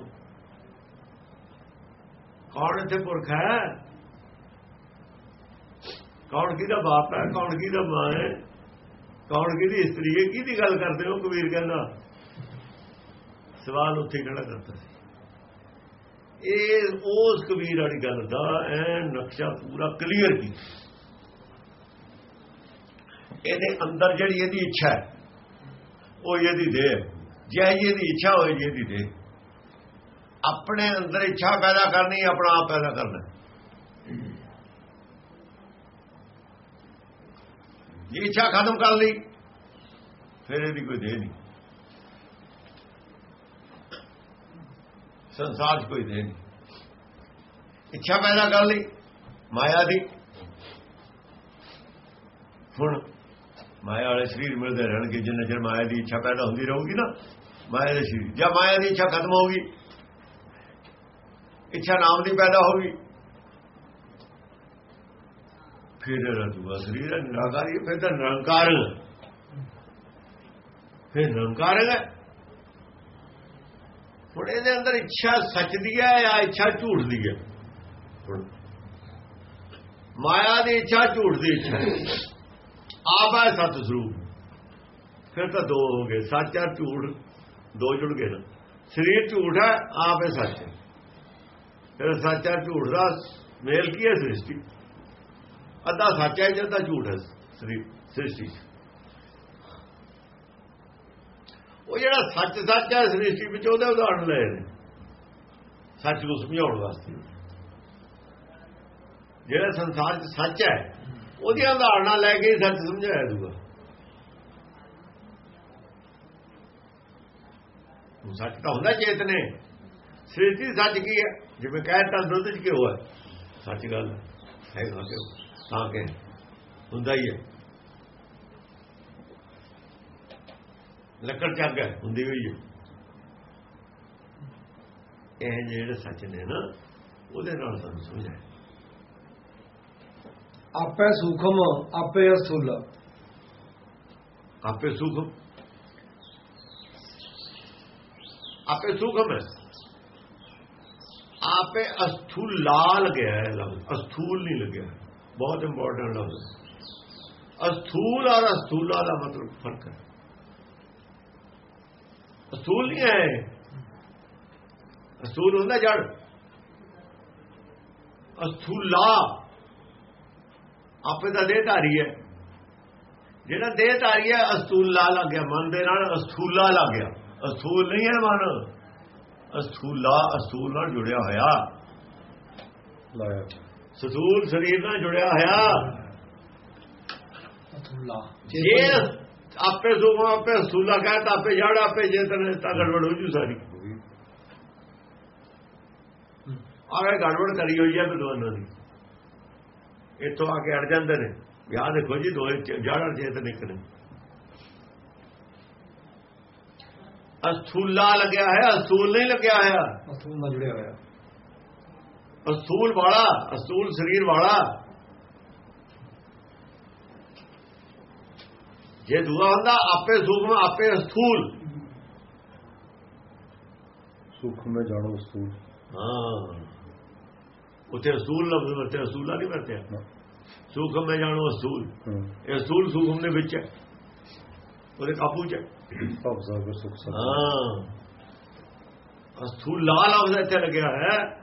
ਕੌਣ ਇੱਥੇ ਪੁਰਖ ਹੈ? ਕੌਣ ਕਿਹਦਾ ਬਾਪ ਹੈ? ਕੌਣ ਕਿਹਦਾ ਮਾਂ ਹੈ? ਕੌਣ ਕਿਹਦੀ ਇਸਤਰੀ ਹੈ? ਕਿਹਦੀ ਗੱਲ ਕਰਦੇ ਹੋ? ਕਬੀਰ ਕਹਿੰਦਾ। ਸਵਾਲ ਉੱਥੇ ਖੜਾ ਕਰਦਾ ਸੀ। ਇਹ ਉਸ ਕਬੀਰ ਵਾਲੀ ਗੱਲ ਦਾ ਐ ਨਕਸ਼ਾ ਪੂਰਾ ਕਲੀਅਰ ਕੀ ਇਹਦੇ ਅੰਦਰ ਜਿਹੜੀ ਇਹਦੀ ਇੱਛਾ ਹੈ, ਉਹ ਇਹਦੀ ਦੇ। ਜੇ ਇਹਦੀ ਇੱਛਾ ਹੋਏ ਜੀ ਇਹਦੀ ਦੇ। ਆਪਣੇ ਅੰਦਰ ਇੱਛਾ ਪੈਦਾ ਕਰਨੀ, ਆਪਣਾ ਆਪ ਪੈਦਾ ਕਰਨਾ। ਜੇ ਇੱਛਾ ਖਤਮ ਕਰ ਲਈ, ਫਿਰ ਇਹਦੀ ਕੋਈ ਦੇ ਨਹੀਂ। ਸੰਸਾਰ 'ਚ ਕੋਈ ਦੇ ਨਹੀਂ। ਇੱਛਾ ਪੈਦਾ ਕਰ ਲਈ, ਮਾਇਆ ਦੀ। ਹੁਣ ਮਾਇਆ ਵਾਲੇ ਸਰੀਰ ਮਿਲਦੇ ਰਹਿਣਗੇ, ਜਿੰਨਾ ਚਿਰ ਮਾਇਆ ਦੀ ਇੱਛਾ ਪੈਦਾ ਹੁੰਦੀ ਰਹੂਗੀ ਨਾ, ਮਾਇਆ ਦੇ ਸਰੀਰ। ਜਾਂ ਮਾਇਆ ਦੀ ਇੱਛਾ ਖਤਮ ਹੋਊਗੀ, ਇੱਛਾ ਨਾਮ ਦੀ ਪੈਦਾ ਹੋਊਗੀ। ਫਿਰ ਰਦੂਆ ਸਰੀਰ ਹੈ, ਨਿਰਾਕਾਰੀ ਫਿਰ ਤਾਂ ਨਿਰੰਕਾਰ ਫਿਰ ਨਿਰੰਕਾਰ ਹੈ ਹੁਣ ਇਹਦੇ ਅੰਦਰ ਇੱਛਾ ਸੱਚ ਦੀ ਹੈ ਜਾਂ ਇੱਛਾ ਝੂਠ ਦੀ ਹੈ? ਮਾਇਆ ਦੀ ਇੱਛਾ, ਝੂਠ ਦੀ ਇੱਛਾ। ਆਪ ਹੈ ਸਤ ਸਰੂਪ। ਫਿਰ ਤਾਂ ਦੋ ਹੋ ਗਏ। ਸੱਚ ਆ ਝੂਠ, ਦੋ ਜੁੜ ਗਏ ਨਾ। ਸਰੀਰ ਝੂਠ ਹੈ, ਆਪ ਹੈ ਸੱਚ ਫਿਰ ਸੱਚ ਆ ਝੂਠ ਦਾ ਮੇਲ ਕੀ ਹੈ? ਸ੍ਰਿਸ਼ਟੀ। ਅੱਧਾ ਸੱਚ ਹੈ ਜਦਾ ਝੂਠ ਹੈ, ਸਰੀਰ, ਸ੍ਰਿਸ਼ਟੀ। ਉਹ ਜਿਹੜਾ ਸੱਚ ਸੱਚ ਹੈ, ਸ੍ਰਿਸ਼ਟੀ ਵਿੱਚ ਉਹਦੇ ਉਦਾਹਰਣ ਲਏ ਨੇ। ਸੱਚ ਨੂੰ ਸਮਝਾਉਣ ਵਾਸਤੇ। ਜਿਹੜਾ ਸੰਸਾਰ 'ਚ ਸੱਚ ਹੈ, ਉਹਦੀਆਂ ਉਦਾਹਰਣਾਂ ਲੈ ਕੇ ਸੱਚ ਸਮਝਾਇਆ ਦੂਗਾ। ਉਹ ਸੱਚ ਤਾਂ ਹੁੰਦਾ ਚੇਤਨੇ ਸ੍ਰਿਸ਼ਟੀ ਸੱਚ ਕੀ ਹੈ? ਜਿਵੇਂ ਕਹਿਤਾ ਦੁੱਧ 'ਚ ਕਿਉਂ ਹੈ। ਸੱਚ ਗੱਲ ਹੈ। ਕਿਉਂ ਤਾਂ ਕਿ ਹੁੰਦਾ ਹੀ ਹੈ। ਲੱਕੜ ਚੱਗ ਹੈ ਹੁੰਦੀ ਹੋਈ ਹੈ ਇਹ ਜਿਹੜੇ ਸੱਚ ਨੇ ਨਾ ਉਹਦੇ ਨਾਲ ਤੁਹਾਨੂੰ ਸਮਝਾਇਆ। ਆਪੇ ਸੂਖਮ ਆਪੇ ਅਸੂਲ। ਆਪੇ ਸੁਖਮ। ਆਪੇ ਸੁਖਮ ਹੈ। ਆਪੇ ਅਸਥੂਲ ਲਾਲ ਗਿਆ ਹੈ ਲਫ਼ਜ਼। ਅਸਥੂਲ ਨਹੀਂ ਲੱਗਿਆ। ਬਹੁਤ ਇੰਪੋਰਟੈਂਟ ਲਫ਼ਜ਼। ਅਸਥੂਲ ਔਰ ਅਸਥੂਲਾ ਦਾ ਮਤਲਬ ਫ਼ਰਕ ਹੈ। ਅਸਥੂਲ ਨਹੀਂ ਹੈ। ਅਸਥੂਲ ਹੁੰਦਾ ਜੜ। ਅਸਥੂਲਾ ਆਪੇ ਦਾ ਦੇਹ ਧਾਰੀ ਹੈ। ਜਿਹੜਾ ਦੇਹ ਧਾਰੀ ਹੈ ਅਸਥੂਲਾ ਲੱਗ ਗਿਆ। ਮਨ ਦੇ ਨਾਲ ਅਸਥੂਲਾ ਲੱਗ ਗਿਆ। ਅਸਥੂਲ ਨਹੀਂ ਹੈ ਮਨ। ਅਸਥੂਲਾ ਅਸਥੂਲ ਨਾਲ ਜੁੜਿਆ ਹੋਇਆ। ਲਾਇਆ। ਸਥੂਲ ਸਰੀਰ ਨਾਲ ਜੁੜਿਆ ਹੋਇਆ। ਅਸੂਲਾ। ਜੇ ਆਪੇ ਸੁਖਮ ਆਪੇ ਅਸਥੂਲਾ ਕਹੇ ਤਾਂ ਆਪੇ ਜੜ ਆਪੇ ਚੇਤਨ ਤਾਂ ਗੜਬੜ ਹੋ ਜੂ ਸਾਰੀ। ਆਵੇ ਗੜਬੜ ਕਰੀ ਹੋਈ ਹੈ ਵਿਦਵਾਨਾਂ ਦੀ ਇੱਥੋਂ ਆ ਕੇ ਅੜ ਜਾਂਦੇ ਨੇ। ਵਿਆਹ ਦੇਖੋ ਜੀ ਦੋਏ ਜੜ ਔਰ ਚੇਤਨ ਇੱਕ ਨੇ। ਅਸਥੂਲਾ ਲੱਗਿਆ ਹੈ ਅਸੂਲ ਨਹੀਂ ਲੱਗਿਆ ਹੋਇਆ। ਅਸੂਲ ਨਾਲ ਜੁੜਿਆ ਹੋਇਆ। ਅਸੂਲ ਵਾਲਾ ਅਸੂਲ ਸਰੀਰ ਵਾਲਾ। ਜੇ ਦੂਆ ਹੁੰਦਾ ਆਪੇ ਸੂਖਮ ਆਪੇ ਅਸਥੂਲ। ਸੁਖ ਮੈਂ ਜਾਣੋ ਅਸੂਲ ਹਾਂ। ਉਥੇ ਅਸੂਲ ਲਫ਼ਜ਼ ਵਰਤੇ ਅਸੂਲਾ ਨਹੀਂ ਵਰਤਿਆ? ਸੂਖਮ ਮੈਂ ਜਾਣੋ ਅਸੂਲ ਇਹ ਅਸੂਲ ਸੂਖਮ ਦੇ ਵਿੱਚ ਹੈ। ਉਹਦੇ ਕਾਬੂ ਚ ਭਵ ਸਾਗਰ ਸੁਖ ਸਤ ਹਾਂ। ਅਸਥੂਲ ਲਾਲ ਲਫ਼ਜ਼ ਇੱਥੇ ਲੱਗਿਆ ਹੈ।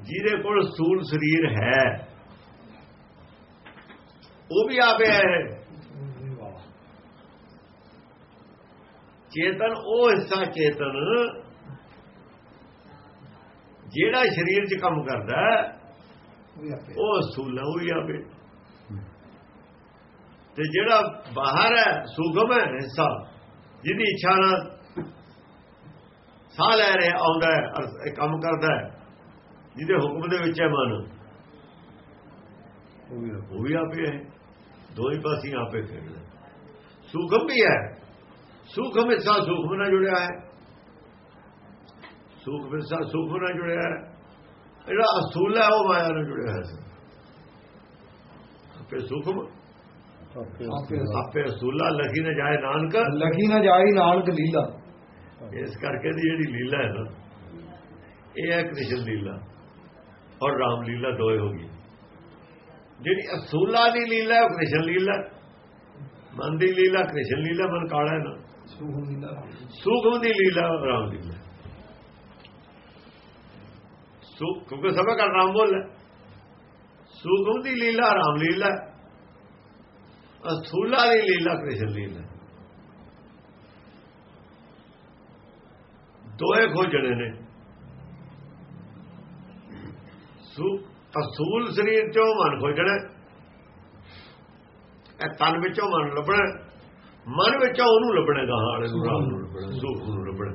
ਜਿਹਦੇ ਕੋਲ ਸਥੂਲ ਸਰੀਰ ਹੈ। ਉਹ ਵੀ ਆਪੇ ਹੈ ਚੇਤਨ ਉਹ ਹਿੱਸਾ ਚੇਤਨ ਜਿਹੜਾ ਸਰੀਰ 'ਚ ਕੰਮ ਕਰਦਾ ਹੈ, ਉਹ ਅਸੂਲ ਉਹ ਹੀ ਆਪੇ। ਤੇ ਜਿਹੜਾ ਬਾਹਰ ਹੈ ਸੁਗਮ ਹੈ ਹਿੱਸਾ। ਜਿਹਦੀ ਇੱਛਾ ਨਾਲ ਸਾਹ ਲੈ ਰਿਹਾ ਆਉਂਦਾ ਹੈ ਕੰਮ ਕਰਦਾ ਹੈ ਜਿਹਦੇ ਹੁਕਮ ਦੇ ਵਿੱਚ ਹੈ ਮਨ। ਉਹ ਵੀ ਆਪੇ ਹੈ। ਦੋਈ ਪਾਸੇ ਆਪੇ ਖੇਡਦਾ ਸੁਖਮ ਵੀ ਹੈ। ਸੁਖਮ ਹਿੱਸਾ ਸੁਖਮ ਨਾਲ ਜੁੜਿਆ ਹੈ। ਸੁਖ ਹਿੱਸਾ ਸੁਖ ਨਾਲ ਜੁੜਿਆ ਹੈ। ਜਿਹੜਾ ਅਸੂਲ ਹੈ ਉਹ ਮਾਇਆ ਨਾਲ ਜੁੜਿਆ ਹੈ ਆਪੇ ਸੁਖਮ ਆਪੇ ਅਸੂਲਾ ਲਖੀ ਨਾ ਜਾਏ ਨਾਨਕ। ਲਖੀ ਨਾ ਜਾਈ ਨਾਨਕ ਲੀਲਾ। ਇਸ ਕਰਕੇ ਦੀ ਜਿਹੜੀ ਲੀਲਾ ਹੈ ਨਾ ਇਹ ਹੈ ਕ੍ਰਿਸ਼ਨ ਲੀਲਾ ਔਰ ਰਾਮ ਲੀਲਾ ਦੋਏ ਹੋ ਗਈ ਜਿਹੜੀ ਅਸੂਲਾ ਦੀ ਲੀਲਾ ਹੈ ਉਹ ਕ੍ਰਿਸ਼ਨ ਲੀਲਾ ਮਨ ਦੀ ਲੀਲਾ ਕ੍ਰਿਸ਼ਨ ਲੀਲਾ ਮਨ ਕਾਲਾ ਹੈ ਸੂਖਮ ਸੁਖ ਲੀਲਾ ਸੁਖਮ ਦੀ। ਲੀਲਾ ਰਾਮ ਲੀਲਾ ਸੁਖ ਕਿਉਂਕਿ ਸਭ ਦਾ ਰਾਮ ਬੋਲ ਹੈ ਸੁਖਮ ਦੀ ਲੀਲਾ ਰਾਮ ਲੀਲਾ। ਅਸੂਲਾ ਦੀ ਲੀਲਾ ਕ੍ਰਿਸ਼ਨ ਲੀਲਾ। ਦੋਏ ਖੋਜਣੇ ਨੇ। ਸੁਖ ਅਸੂਲ ਸਰੀਰ ਚੋਂ ਮਨ ਖੋਜਣਾ। ਇਹ ਤਨ ਵਿੱਚੋਂ ਮਨ ਲੱਭਣਾ। ਮਨ ਵਿੱਚ ਉਹਨੂੰ ਲੱਭਣੇ ਗਾਹਾਂ ਵਾਲੇ ਨੂੰ ਰਾਮ ਨੂੰ ਲੱਭਣਾ, ਸੁਖ ਨੂੰ ਲੱਭਣਾ।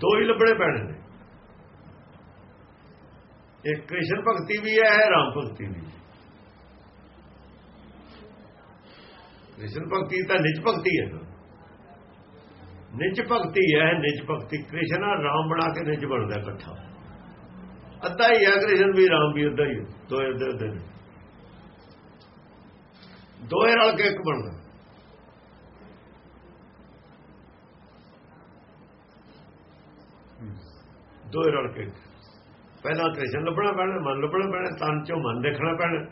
ਦੋ ਹੀ ਲੱਭਣੇ ਪੈਣੇ ਨੇ। ਇੱਕ ਕ੍ਰਿਸ਼ਨ ਭਗਤੀ ਵੀ ਹੈ ਰਾਮ ਭਗਤੀ ਵੀ ਕ੍ਰਿਸ਼ਨ ਭਗਤੀ ਤਾਂ ਨਿਜ ਭਗਤੀ ਹੈ ਨਾ। ਨਿਜ ਭਗਤੀ ਹੈ, ਨਿਜ ਭਗਤੀ। ਕ੍ਰਿਸ਼ਨ ਆ, ਰਾਮ ਬਣਾ ਕੇ ਨਿਜ ਬਣਦਾ ਇਕੱਠਾ। ਅੱਧਾ ਹੀ ਹੈ ਕ੍ਰਿਸ਼ਨ ਵੀ, ਰਾਮ ਵੀ, ਅੱਧਾ ਹੀ ਹੈ। ਦੋਏ, ਅੱਧੇ ਅੱਧੇ। ਨੇ ਦੋਏ ਰਲ ਕੇ ਇੱਕ ਬਣਨਾ ਦੋਏ ਰਲ ਕੇ ਪਹਿਲਾਂ ਕ੍ਰਿਸ਼ਨ ਲੱਭਣਾ ਪੈਣਾ, ਮਨ ਲੱਭਣਾ ਪੈਣਾ, ਤਨ ਚੋਂ ਮਨ ਦੇਖਣਾ ਪੈਣਾ,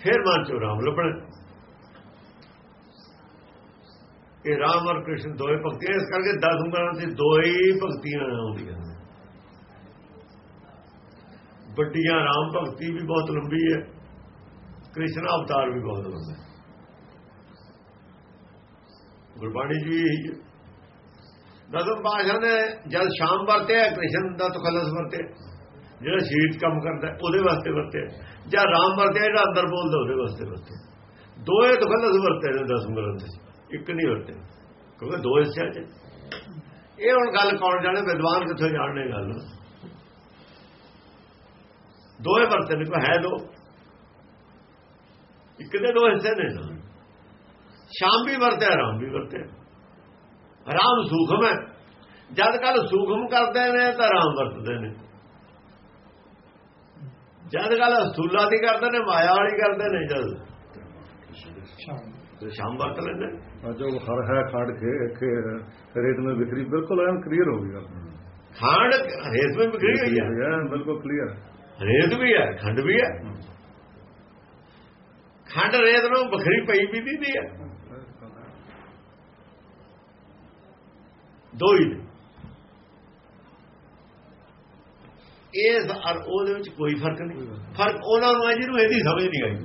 ਫਿਰ ਮਨ ਚੋਂ ਰਾਮ ਲੱਭਣਾ। ਇਹ ਰਾਮ ਔਰ ਕ੍ਰਿਸ਼ਨ ਦੋਏ ਭਗਤੀਆਂ ਇਸ ਕਰਕੇ ਦਸ ਉਂਗਲਾਂ ਤੇ ਦੋਏ ਭਗਤੀਆਂ ਆਉਂਦੀਆਂ ਨੇ। ਵੱਡੀਆਂ ਰਾਮ ਭਗਤੀ ਵੀ ਬਹੁਤ ਲੰਬੀ ਹੈ, ਕ੍ਰਿਸ਼ਨ ਅਵਤਾਰ ਵੀ ਬਹੁਤ ਲੰਬਾ ਹੈ। ਗੁਰਬਾਣੀ ਜੀ। ਇਹੀ ਹੈ ਦਸਮ ਪਾਸ਼ਾ ਨੇ ਜਦ ਸ਼ਾਮ ਵਰਤਿਆ, ਕ੍ਰਿਸ਼ਨ ਦਾ ਤਖਲਸ ਵਰਤਿਆ, ਜਿਹੜਾ ਸ਼ੀਤ ਕੰਮ ਕਰਦਾ, ਉਹਦੇ ਵਾਸਤੇ ਵਰਤਿਆ। ਜਾਂ ਰਾਮ ਵਰਤਿਆ, ਜਿਹੜਾ ਅੰਦਰ ਬੋਲਦਾ, ਉਹਦੇ ਵਾਸਤੇ ਵਰਤਿਆ। ਦੋਏ ਤਖਲਸ ਵਰਤੇ ਨੇ ਦਸਮ ਗ੍ਰੰਥ ਇੱਕ ਨਹੀਂ ਵਰਤੇ, ਕਿਉਂਕਿ ਦੋ ਹਿੱਸਿਆਂ 'ਚ। ਇਹ ਹੁਣ ਗੱਲ ਕੌਣ ਜਾਣੇ, ਵਿਦਵਾਨ ਕਿੱਥੋਂ ਜਾਣਨੇ ਗੱਲ? ਦੋਏ ਵਰਤੇ ਨੇ, ਕੋਈ ਹੈ ਦੋ? ਇੱਕ ਦੇ ਦੋ ਹਿੱਸੇ ਨੇ ਨਾ। ਸ਼ਾਮ ਵੀ ਵਰਤਿਆ ਆਰਾਮ ਵੀ ਵਰਤਿਆ। ਆਰਾਮ ਸੂਖਮ ਹੈ। ਜਦ ਕੱਲ ਸੂਖਮ ਕਰਦੇ ਨੇ ਤਾਂ ਆਰਾਮ ਵਰਤਦੇ ਨੇ। ਜਦ ਕੱਲ ਅਸੂਲਾ ਦੀ ਕਰਦੇ ਨੇ ਮਾਇਆ ਵਾਲੀ ਕਰਦੇ ਨੇ ਜਦ ਸ਼ਾਮ ਵਰਤ ਲੈਂਦੇ ਅਜੋ ਹਰ ਹੈ ਖਾੜ ਕੇ ਰੇਤ ਨੂੰ ਵਿਕਰੀ ਬਿਲਕੁਲ ਐਨ ਕਲੀਅਰ ਹੋ ਗਿਆ ਖਾੜ ਰੇਤ ਮੇ ਵਿਕਰੀ ਹੋਈ ਹੈ ਬਿਲਕੁਲ ਕਲੀਅਰ ਰੇਤ ਵੀ ਹੈ ਖੰਡ ਵੀ ਹੈ। ਖੰਡ ਰੇਤ ਨੂੰ ਬਖਰੀ ਪਈ ਵੀ ਦੀ ਹੈ। ਦੋ ਹੀ ਨੇ ਇਸ ਔਰ ਉਹਦੇ ਵਿੱਚ ਕੋਈ ਫ਼ਰਕ ਨਹੀਂ। ਫ਼ਰਕ ਉਹਨਾਂ ਨੂੰ ਹੈ ਜਿਹਨੂੰ ਇਹਦੀ ਸਮਝ ਨਹੀਂ ਆਈ।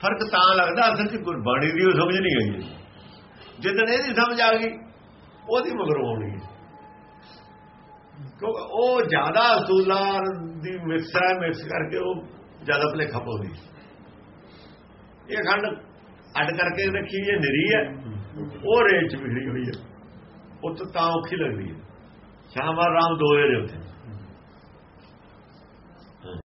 ਫ਼ਰਕ ਤਾਂ ਲੱਗਦਾ ਅਸਲ 'ਚ ਗੁਰਬਾਣੀ ਦੀ ਉਹ ਸਮਝ ਨਹੀਂ ਆਈ। ਜਦੋਂ ਇਹਦੀ ਸਮਝ ਆ ਗਈ ਉਹਦੀ ਮਗਰ ਹੋਣੀ ਹੈ। ਕਿਉਂਕਿ ਉਹ ਜ਼ਿਆਦਾ ਅਸੂਲਾਂ ਦੀ ਮਿਕਸ ਹੈ ਮਿਕਸ ਕਰਕੇ ਉਹ ਜ਼ਿਆਦਾ ਭਲੇਖਾ ਪਾਉਂਦੀ ਇਹ ਖੰਡ ਅੱਡ ਕਰਕੇ ਰੱਖੀ ਇਹ ਨਿਰੀ ਹੈ। ਉਹ ਰੇਤ ਚ ਵਿਖੜੀ ਹੋਈ ਹੈ। ਉਹ ਤਾਂ ਔਖੀ ਲੱਗਦੀ ਹੈ। ਸ਼ਾਮ ਰਾਮ ਦੋਏ ਨੇ। ਉੱਥੇ